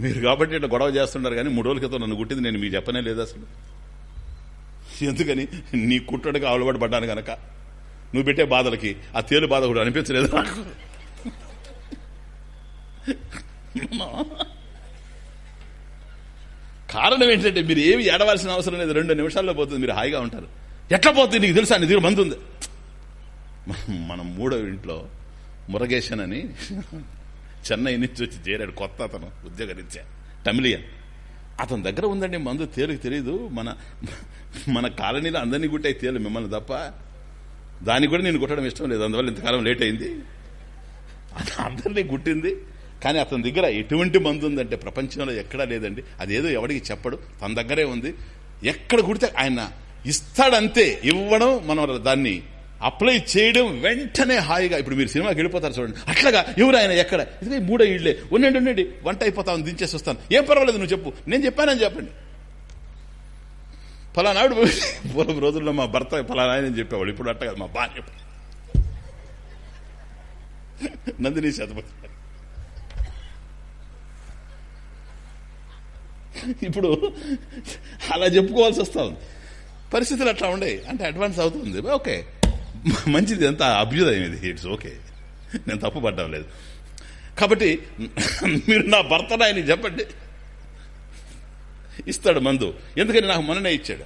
S1: మీరు కాబట్టి ఇట్లా గొడవ చేస్తున్నారు కానీ మూడు రోజుల క్రితం నన్ను కుట్టింది నేను మీకు చెప్పనే లేదు అసలు. ఎందుకని? నీ కుట్టడికి అలవాటు పడ్డాను కనుక నువ్వు పెట్టే బాధలకి ఆ తేలు బాధ కూడా అనిపించలేదు నాకు. కారణం ఏంటంటే మీరు ఏమి ఏడవలసిన అవసరం లేదు. రెండు నిమిషాల్లో పోతుంది. మీరు హాయిగా ఉంటారు. ఎట్లా పోతుంది నీకు తెలుసా? నీ దగ్గర ఉంది. మనం- మూడో ఇంట్లో మురగేషన్ అని చెన్నై నుంచి వచ్చి చేరాడు కొత్త అతను ఉద్యోగరీత్యా టమిలియన్ అతని దగ్గర ఉందండి మందు. తేలికి తెలియదు మన మన కాలనీలో అందరినీ గుట్టే తేలు మిమ్మల్ని తప్ప దాన్ని కూడా నేను కుట్టడం ఇష్టం లేదు. అందువల్ల ఇంతకాలం లేట్ అయింది. అది అందరినీ గుట్టింది. కానీ అతని దగ్గర ఎటువంటి మందు ఉందంటే ప్రపంచంలో ఎక్కడా లేదండి. అదేదో ఎవడికి చెప్పడు. తన దగ్గరే ఉంది. ఎక్కడ కుడితే ఆయన ఇస్తాడంతే. ఇవ్వడం మనం దాన్ని అప్లై చేయడం వెంటనే హాయిగా ఇప్పుడు మీరు సినిమాకి వెళ్ళిపోతారు చూడండి. అట్లాగా ఎవరు ఆయన? ఎక్కడ? ఇది మూడో ఇళ్ళే ఉండండి ఉండండి. వంట అయిపోతాను దించేసి వస్తాను. ఏం పర్వాలేదు నువ్వు చెప్పు. నేను చెప్పానని చెప్పండి. ఫలానాడు పూర్వం రోజుల్లో మా భర్త ఫలానా అని చెప్పేవాడు. ఇప్పుడు అట్టగా మా భార్య నందిని శతపతి. ఇప్పుడు అలా చెప్పుకోవాల్సి వస్తుంది. ఉంది పరిస్థితులు అట్లా ఉండే అంటే అడ్వాన్స్ అవుతుంది. ఓకే. మంచిది ఎంత అభ్యుదయం ఇది. ఇట్స్ ఓకే నేను తప్పు పడ్డం లేదు. కాబట్టి మీరు నా భర్త ఆయన చెప్పండి. ఇస్తాడు మందు. ఎందుకని నాకు మొన్ననే ఇచ్చాడు.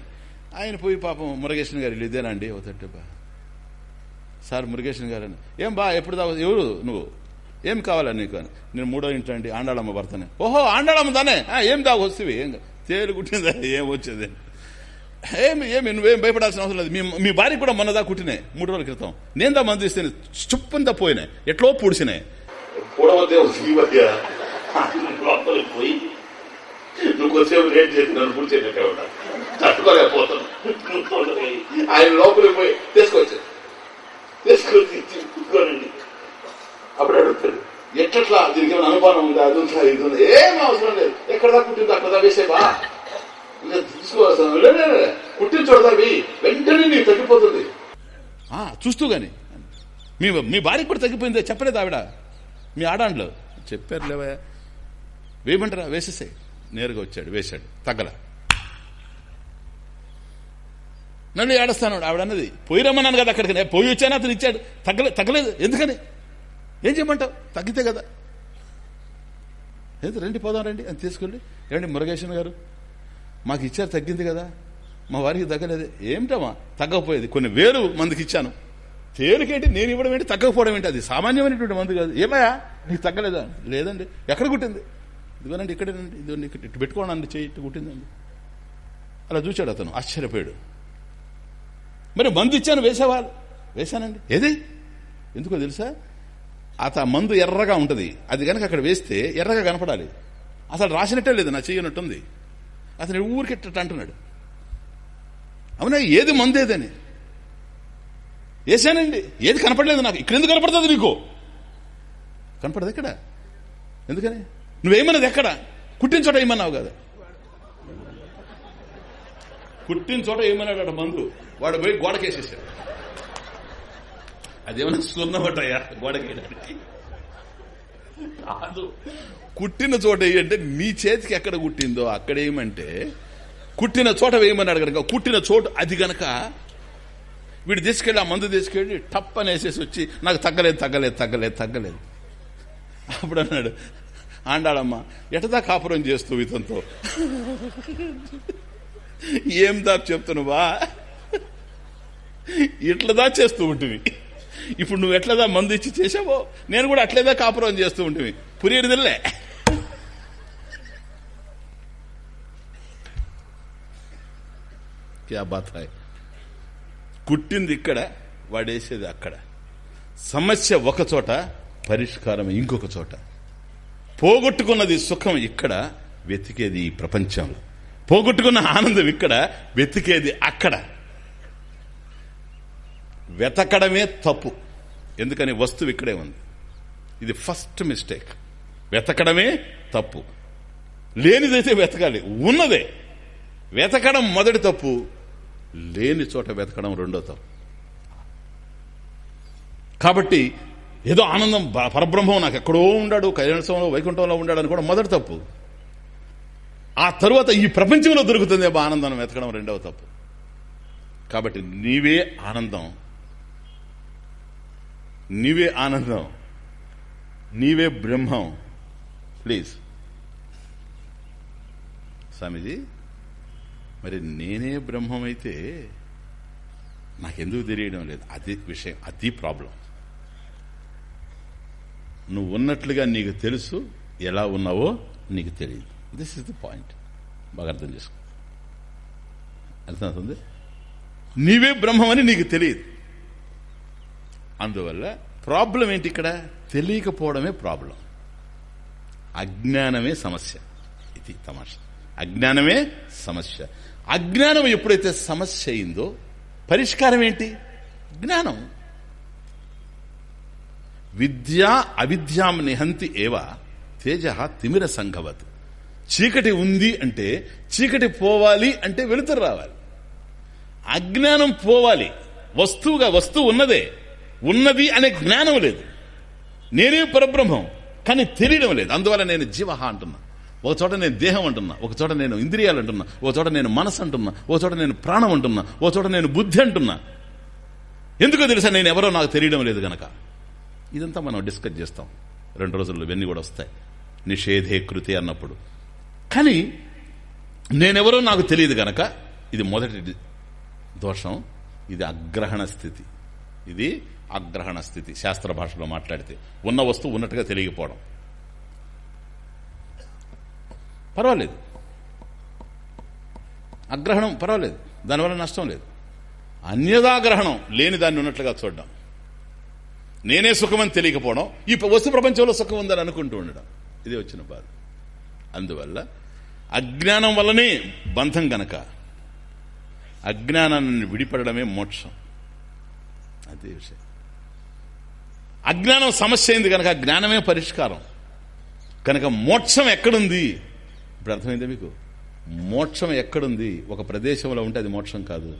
S1: ఆయన పోయి పాపం మురుగేశ్వర గారు ఇల్లు ఇదేనా అండి? అవుతాడు బా. సార్ మురుగేశ్వర గారు ఏం బా ఎప్పుడు తాగు ఎవరు నువ్వు? ఏం కావాలా నీకు? అని నేను మూడో ఇంట్లో ఆండాళమ్మ భర్తనే. ఓహో ఆండాళమ్మ దానే? ఏం దాకా వస్తుంది ఏం కా- ఏం వచ్చేది? ఏమి ఏమి నువ్వేం భయపడాల్సిన అవసరం లేదు. మీ మీ భార్య కూడా మొన్నదా కుట్టినాయి మూడు రోజుల క్రితం. నేను దా మంది ఇస్తే చుప్పంతా పోయినాయి ఎట్లో పూడిసినాయి పోయి నువ్వు కొద్దిసేపు లేట్ చేసి నన్ను పూడ్చేటట్టే ఉంటా తట్టుకోలేకపోతాను ఆయన లోపలికి పోయి తీసుకొచ్చాను తీసుకొచ్చి అప్పుడు అడుగుతాడు. ఎట్లట్లా? దీనికి ఏమైనా అనుమానం ఉందా? అది ఉందా? ఇది ఉందా? ఏం అవసరం లేదు. ఎక్కడ దాకా కుట్టింది అక్కడ దాకా వేసేవా ఇంకా తీసుకోవాల్సిన లే, లే, చూడదావి వెంటనే నీకు తగ్గిపోతుంది. చూస్తూ గాని. మీ మీ భార్య కూడా తగ్గిపోయిందే? చెప్పలేదు ఆవిడ? మీ ఆడాండ్లో? చెప్పారు లేవా వేయమంటారా? వేసేసే నేరుగా వచ్చాడు వేశాడు. తగ్గల. నన్ను ఏడుస్తాను ఆవిడ అన్నది పోయి రమ్మన్నాను కదా అక్కడికి పోయి వచ్చాను అతను ఇచ్చాడు. తగ్గలేదు తగ్గలేదు. ఎందుకని? ఏం చేయమంటావు? తగ్గితే కదా. ఏదో రండి పోదాం రండి. అని తీసుకెళ్ళి ఏమండి మురుగేషన్ గారు? మాకు ఇచ్చారు తగ్గింది కదా. మా వారికి తగ్గలేదు. ఏమిటమ్మా? తగ్గకపోయేది. కొన్ని వేలు మందికి ఇచ్చాను. తేలికేంటి? నేను ఇవ్వడం ఏంటి? తగ్గకపోవడం ఏంటి? అది సామాన్యమైనటువంటి మందు కాదు. ఏమయ్యా? నీకు తగ్గలేదా? లేదండి. ఎక్కడ కుట్టింది? ఇదిగోనండి ఇక్కడేనండి ఇదిగోండి ఇక్కడ. ఇటు పెట్టుకోనండి చేయి ఇటు కుట్టిందండి. అలా చూశాడు అతను. ఆశ్చర్యపోయాడు. మరి మందు ఇచ్చాను వేసేవాళ్ళు. వేశానండి. ఏది? ఎందుకో తెలుసా? అత మందు ఎర్రగా ఉంటుంది. అది కనుక అక్కడ వేస్తే ఎర్రగా కనపడాలి. అసలు రాసినట్టే లేదు నా చెయ్యనట్టుంది. అతను ఊరికెట్ట అంటున్నాడు. అవునా ఏది మందేదని వేసానండి ఏది కనపడలేదు నాకు. ఇక్కడ ఎందుకు కనపడుతుంది నీకు? కనపడదు ఎక్కడ? ఎందుకని? నువ్వేమన్నది ఎక్కడ? కుట్టిన చోట ఏమన్నావు కదా? కుట్టిన చోట ఏమన్నాడు మందు? వాడు పోయి గోడకేసేసాడు. అదేమన్నా సున్నబట్టయ్యా గోడకేయడానికి. కాదు. కుట్టిన చోట అంటే నీ చేతికి ఎక్కడ కుట్టిందో అక్కడ ఏమంటే కుట్టిన చోట వేయమన్నాడు కనుక కుట్టిన చోటు అది గనక వీడు తీసుకెళ్ళి ఆ మందు తీసుకెళ్ళి టప్ అనేసేసి వచ్చి నాకు తగ్గలేదు తగ్గలేదు తగ్గలేదు తగ్గలేదు. అప్పుడు అన్నాడు ఆండాడమ్మ ఎటదా కాపురం చేస్తూ ఇతంతో ఏం దా చెప్తున్నావా ఇట్లదా చేస్తూ ఉంటుంది ఇప్పుడు నువ్వు ఎట్లదా మందు ఇచ్చి చేసావో? నేను కూడా అట్లేదా కాపురం చేస్తూ ఉంటే పురియడిదిల్లే క్యా బాత్ కుట్టింది ఇక్కడ వాడేసేది అక్కడ. సమస్య ఒక చోట పరిష్కారం ఇంకొక చోట. పోగొట్టుకున్నది సుఖం ఇక్కడ వెతికేది ఈ ప్రపంచంలో. పోగొట్టుకున్న ఆనందం ఇక్కడ వెతికేది అక్కడ. వెతకడమే తప్పు. ఎందుకని వస్తువు ఇక్కడే ఉంది. ఇది ఫస్ట్ మిస్టేక్. వెతకడమే తప్పు. లేనిదైతే వెతకాలి. ఉన్నదే. వెతకడం మొదటి తప్పు. లేని చోట వెతకడం రెండో తప్పు. కాబట్టి ఏదో ఆనందం పరబ్రహ్మం నాకు ఎక్కడో ఉండాడు కైలాసంలో వైకుంఠంలో ఉండాడు అని కూడా మొదటి తప్పు. ఆ తర్వాత ఈ ప్రపంచంలో దొరుకుతుంది ఆ ఆనందం వెతకడం రెండవ తప్పు. కాబట్టి నీవే ఆనందం. నీవే ఆనందం నీవే బ్రహ్మం. ప్లీజ్ స్వామీజీ మరి నేనే బ్రహ్మమైతే నాకెందుకు తెలియడం లేదు. అది విషయం అది ప్రాబ్లం నువ్వు ఉన్నట్లుగా నీకు తెలుసు ఎలా ఉన్నావో నీకు తెలియదు. దిస్ ఇస్ ది పాయింట్ బాగా అర్థం చేసుకో. అర్థమవుతుంది? నీవే బ్రహ్మమని నీకు తెలియదు. అందువల్ల ప్రాబ్లం ఏంటి ఇక్కడ? తెలియకపోవడమే ప్రాబ్లం. అజ్ఞానమే సమస్య. ఇది తమాష. అజ్ఞానమే సమస్య. అజ్ఞానం ఎప్పుడైతే సమస్య అయిందో పరిష్కారం ఏంటి? జ్ఞానం. విద్యా అవిద్యాం నిహంతి ఏవ తేజ తిమిర సంఘవత్. చీకటి ఉంది అంటే చీకటి పోవాలి అంటే వెలుతురు రావాలి. అజ్ఞానం పోవాలి. వస్తువుగా వస్తువు ఉన్నదే. ఉన్నది అనే జ్ఞానం లేదు. నేనే పరబ్రహ్మం కానీ తెలియడం లేదు. అందువల్ల నేను జీవ అంటున్నా. ఒక చోట నేను దేహం అంటున్నా ఒక చోట నేను ఇంద్రియాలు అంటున్నా ఒక చోట నేను మనసు అంటున్నా ఒక చోట నేను ప్రాణం అంటున్నా ఒక చోట నేను బుద్ధి అంటున్నా. ఎందుకో తెలుసా నేను ఎవరో నాకు తెలియడం లేదు గనక. ఇదంతా మనం డిస్కస్ చేస్తాం. రెండు రోజుల్లో ఇవన్నీ కూడా వస్తాయి. నిషేధే కృతి అన్నప్పుడు. కానీ నేనెవరో నాకు తెలియదు గనక ఇది మొదటి దోషం. ఇది అగ్రహణ స్థితి. ఇది అగ్రహణ స్థితి శాస్త్ర భాషలో మాట్లాడితే ఉన్న వస్తువు ఉన్నట్టుగా తెలియకపోవడం. పర్వాలేదు. అగ్రహణం పర్వాలేదు. దానివల్ల నష్టం లేదు. అన్యదాగ్రహణం లేని దాన్ని ఉన్నట్లుగా చూడడం. నేనే సుఖమని తెలియకపోవడం. ఈ వస్తు ప్రపంచంలో సుఖం ఉందని అనుకుంటూ ఉండడం. ఇదే వచ్చిన బాధ. అందువల్ల అజ్ఞానం వల్లనే బంధం గనక అజ్ఞానాన్ని విడిపడమే మోక్షం. అదే విషయం. అజ్ఞానం సమస్య అయింది కనుక జ్ఞానమే పరిష్కారం. కనుక మోక్షం ఎక్కడుంది? ఇప్పుడు అర్థమైంది మీకు? మోక్షం ఎక్కడుంది? ఒక ప్రదేశంలో ఉంటే అది మోక్షం కాదు.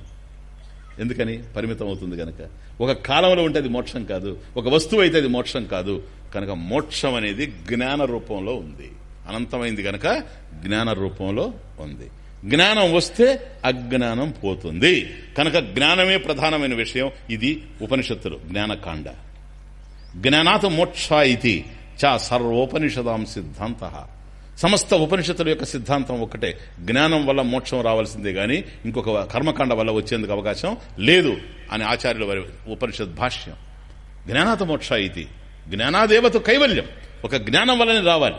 S1: ఎందుకని? పరిమితం అవుతుంది కనుక. ఒక కాలంలో ఉంటే అది మోక్షం కాదు. ఒక వస్తువు అయితే అది మోక్షం కాదు. కనుక మోక్షం అనేది జ్ఞాన రూపంలో ఉంది. అనంతమైంది కనుక జ్ఞాన రూపంలో ఉంది. జ్ఞానం వస్తే అజ్ఞానం పోతుంది. కనుక జ్ఞానమే ప్రధానమైన విషయం. ఇది ఉపనిషత్తులు జ్ఞానకాండ. జ్ఞానాత్ మోక్ష ఇది చా సర్వోపనిషదాం సిద్ధాంత. సమస్త ఉపనిషత్తుల యొక్క సిద్ధాంతం ఒకటే జ్ఞానం వల్ల మోక్షం రావాల్సిందే గాని ఇంకొక కర్మకాండ వల్ల వచ్చేందుకు అవకాశం లేదు అని ఆచార్యుల వారి ఉపనిషత్ భాష్యం. జ్ఞానాత మోక్ష ఇది. జ్ఞానాదేవత కైవల్యం. ఒక జ్ఞానం వల్లనే రావాలి.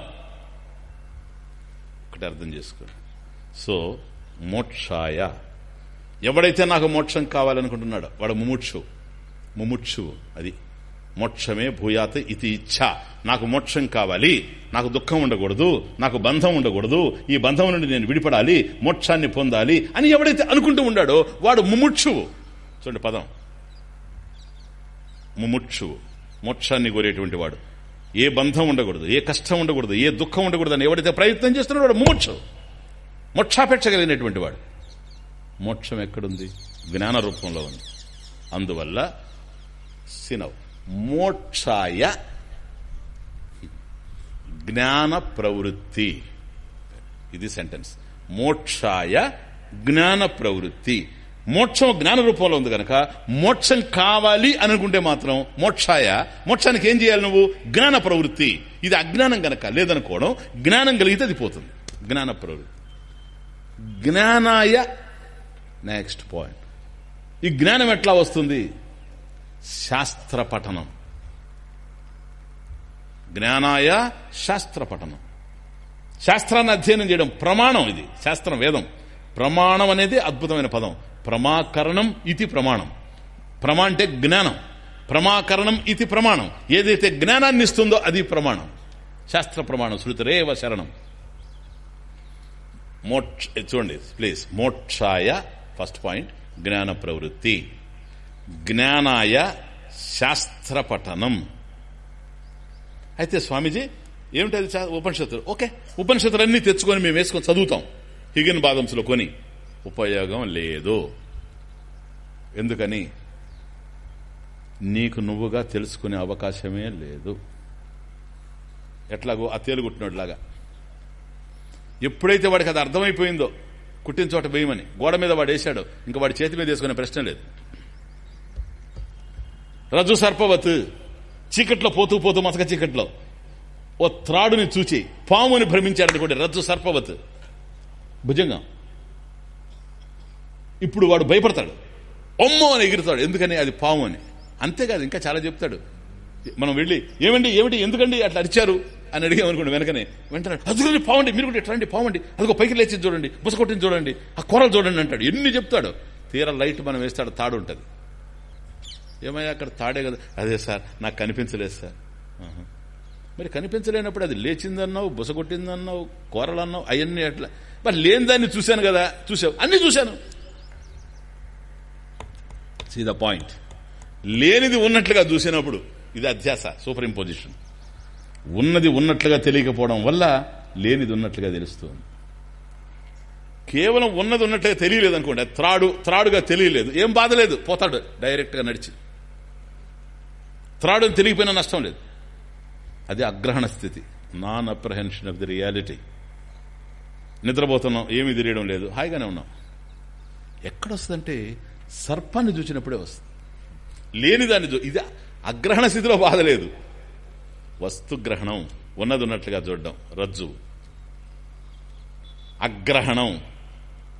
S1: ఒకటి అర్థం చేసుకో. సో మోక్షాయ. ఎవడైతే నాకు మోక్షం కావాలనుకుంటున్నాడో వాడు ముముక్షు. ముముక్షు అది. మోక్షమే భూయాత్ ఇది ఇచ్ఛ. నాకు మోక్షం కావాలి నాకు దుఃఖం ఉండకూడదు నాకు బంధం ఉండకూడదు ఈ బంధం నుండి నేను విడిపడాలి మోక్షాన్ని పొందాలి అని ఎవడైతే అనుకుంటూ ఉండాడో వాడు ముముక్షువు. చూడండి పదం. ముముక్షువు. మోక్షాన్ని కోరేటువంటి వాడు. ఏ బంధం ఉండకూడదు ఏ కష్టం ఉండకూడదు ఏ దుఃఖం ఉండకూడదు అని ఎవడైతే ప్రయత్నం చేస్తున్నాడో వాడు ముముక్షువు. మోక్షాపేక్ష కలిగినటువంటి వాడు. మోక్షం ఎక్కడుంది? జ్ఞాన రూపంలో ఉంది. అందువల్ల సినవు మోక్షాయ జ్ఞాన ప్రవృత్తి. ఇది సెంటెన్స్ మోక్షాయ జ్ఞాన ప్రవృత్తి. మోక్షం జ్ఞాన రూపంలో ఉంది కనుక మోక్షం కావాలి అనుకుంటే మాత్రం మోక్షాయ మోక్షానికి ఏం చేయాలి నువ్వు? జ్ఞాన ప్రవృత్తి. ఇది అజ్ఞానం గనక లేదనుకోవడం జ్ఞానం కలిగితే అది పోతుంది. జ్ఞాన ప్రవృత్తి. జ్ఞానాయ నెక్స్ట్ పాయింట్ ఈ జ్ఞానం ఎట్లా వస్తుంది? శాస్త్ర పఠనం జ్ఞానాయ శాస్త్ర పఠనం శాస్త్రాన్ని అధ్యయనం చేయడం ప్రమాణం ఇది శాస్త్రం వేదం. ప్రమాణం అనేది అద్భుతమైన పదం. ప్రమాకరణం ఇది ప్రమాణం. ప్రమా అంటే జ్ఞానం. ప్రమాకరణం ఇది ప్రమాణం. ఏదైతే జ్ఞానాన్ని ఇస్తుందో అది ప్రమాణం. శాస్త్ర ప్రమాణం శృతిరేవ శరణం. మోక్ష చూడండి ప్లీజ్. మోక్షాయ ఫస్ట్ పాయింట్ జ్ఞాన ప్రవృత్తి. జ్ఞానాయ శాస్త్ర పఠనం అయితే స్వామీజీ ఏమిటది చా- ఉపనిషత్తులు? ఓకే ఉపనిషత్తులన్నీ తెచ్చుకొని మేము వేసుకొని చదువుతాం. హిగిన్ బాదంస్లో కొని ఉపయోగం లేదు. ఎందుకని? నీకు నువ్వుగా తెలుసుకునే అవకాశమే లేదు. ఎట్లాగో ఆ తేలుగుట్టినోడ్లాగా ఎప్పుడైతే వాడికి అది అర్థమైపోయిందో కుట్టిన చోట వేయమని గోడ మీద వాడు వేశాడు ఇంకా వాడి చేతి మీద వేసుకునే ప్రశ్న లేదు. రజు సర్పవత్. చీకట్లో పోతూ పోతూ మసక చీకట్లో. ఓ త్రాడుని చూచి పాముని భ్రమించాడనుకోండి రజ్జు సర్పవత్. భుజంగం. ఇప్పుడు వాడు భయపడతాడు. అమ్మో అని ఎగురుతాడు. ఎందుకని? అది పాము అని. అంతేకాదు ఇంకా చాలా చెప్తాడు. మనం వెళ్ళి ఏమండి ఏమిటి? ఎందుకండి అట్లా అరిచారు? అని అడిగామనుకోండి వెనకనే. వెంటనే అదిగోండి పావండి మీరు కూడా రండి పావండి? అదిగో పైకి లేచి చూడండి బుసకొట్టింది చూడండి ఆ కూరలు చూడండి అంటాడు. ఎన్ని చెప్తాడు. తీరా లైట్ మనం వేస్తాడు తాడు ఉంటుంది. ఏమయ్యా అక్కడ తాడే కదా. అదే సార్ నాకు కనిపించలేదు సార్. మరి కనిపించలేనప్పుడు అది లేచిందన్నావు బుసగొట్టిందన్నావు కూరలన్నావు అవన్నీ అట్లా మరి లేని దాన్ని చూశాను కదా చూసావు అన్ని చూశాను. సీ ద పాయింట్ లేనిది ఉన్నట్లుగా చూసినప్పుడు ఇది అధ్యాస సూపర్ ఇంపోజిషన్ ఉన్నది ఉన్నట్లుగా తెలియకపోవడం వల్ల లేనిది ఉన్నట్లుగా తెలుస్తుంది. కేవలం ఉన్నది ఉన్నట్లుగా తెలియలేదు అనుకోండి త్రాడు త్రాడుగా తెలియలేదు. ఏం బాధలేదు పోతాడు డైరెక్ట్గా నడిచి. త్రాడు తిరిగిపోయినా నష్టం లేదు. అది అగ్రహణ స్థితి. Non apprehension of the reality. నిద్రపోతున్నాం ఏమీ తెలియడం లేదు. హాయిగానే ఉన్నాం. ఎక్కడొస్తుందంటే సర్పాన్ని చూసినప్పుడే వస్తుంది. లేని దాన్ని చూ ఇది అగ్రహణ స్థితిలో బాధ లేదు. వస్తుగ్రహణం ఉన్నది ఉన్నట్లుగా చూడడం రజ్జు. అగ్రహణం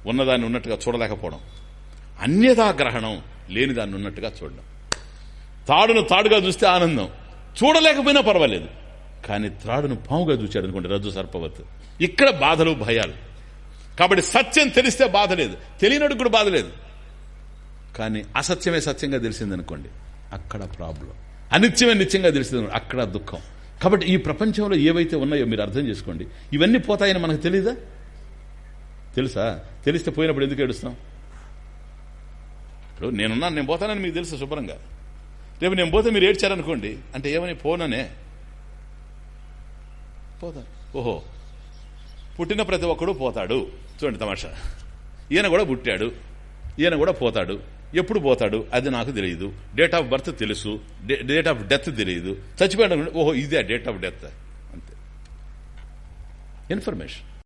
S1: ఉన్నదాన్ని ఉన్నట్టుగా చూడలేకపోవడం. అన్యథా గ్రహణం లేని దాన్ని ఉన్నట్టుగా చూడడం. తాడును తాడుగా చూస్తే ఆనందం. చూడలేకపోయినా పర్వాలేదు. కానీ త్రాడును పాముగా చూచాడు అనుకోండి రజ్జు సర్పవత్. ఇక్కడ బాధలు భయాలు. కాబట్టి సత్యం తెలిస్తే బాధ లేదు. తెలియనడు కూడా బాధ లేదు. కానీ అసత్యమే సత్యంగా తెలిసిందనుకోండి అక్కడ ప్రాబ్లం అనిత్యమే నిత్యంగా తెలిసింది అక్కడ దుఃఖం. కాబట్టి ఈ ప్రపంచంలో ఏవైతే ఉన్నాయో మీరు అర్థం చేసుకోండి ఇవన్నీ పోతాయని మనకు తెలీదా? తెలుసా? తెలిస్తే పోయినప్పుడు ఎందుకు ఏడుస్తాం? ఇప్పుడు నేనున్నాను నేను పోతానని మీకు తెలుసు శుభ్రంగా. రేపు నేను పోతే మీరు ఏడ్చారనుకోండి. అంటే ఏమని పోననే పోతాను ఓహో. పుట్టిన ప్రతి ఒక్కడు పోతాడు. చూడండి తమాషా. ఈయన కూడా పుట్టాడు. ఈయన కూడా పోతాడు. ఎప్పుడు పోతాడు? అది నాకు తెలియదు. డేట్ ఆఫ్ బర్త్ తెలుసు. డేట్ ఆఫ్ డెత్ తెలియదు. చచ్చిపోయాడు ఓహో ఇదే డేట్ ఆఫ్ డెత్ అంతే. ఇన్ఫర్మేషన్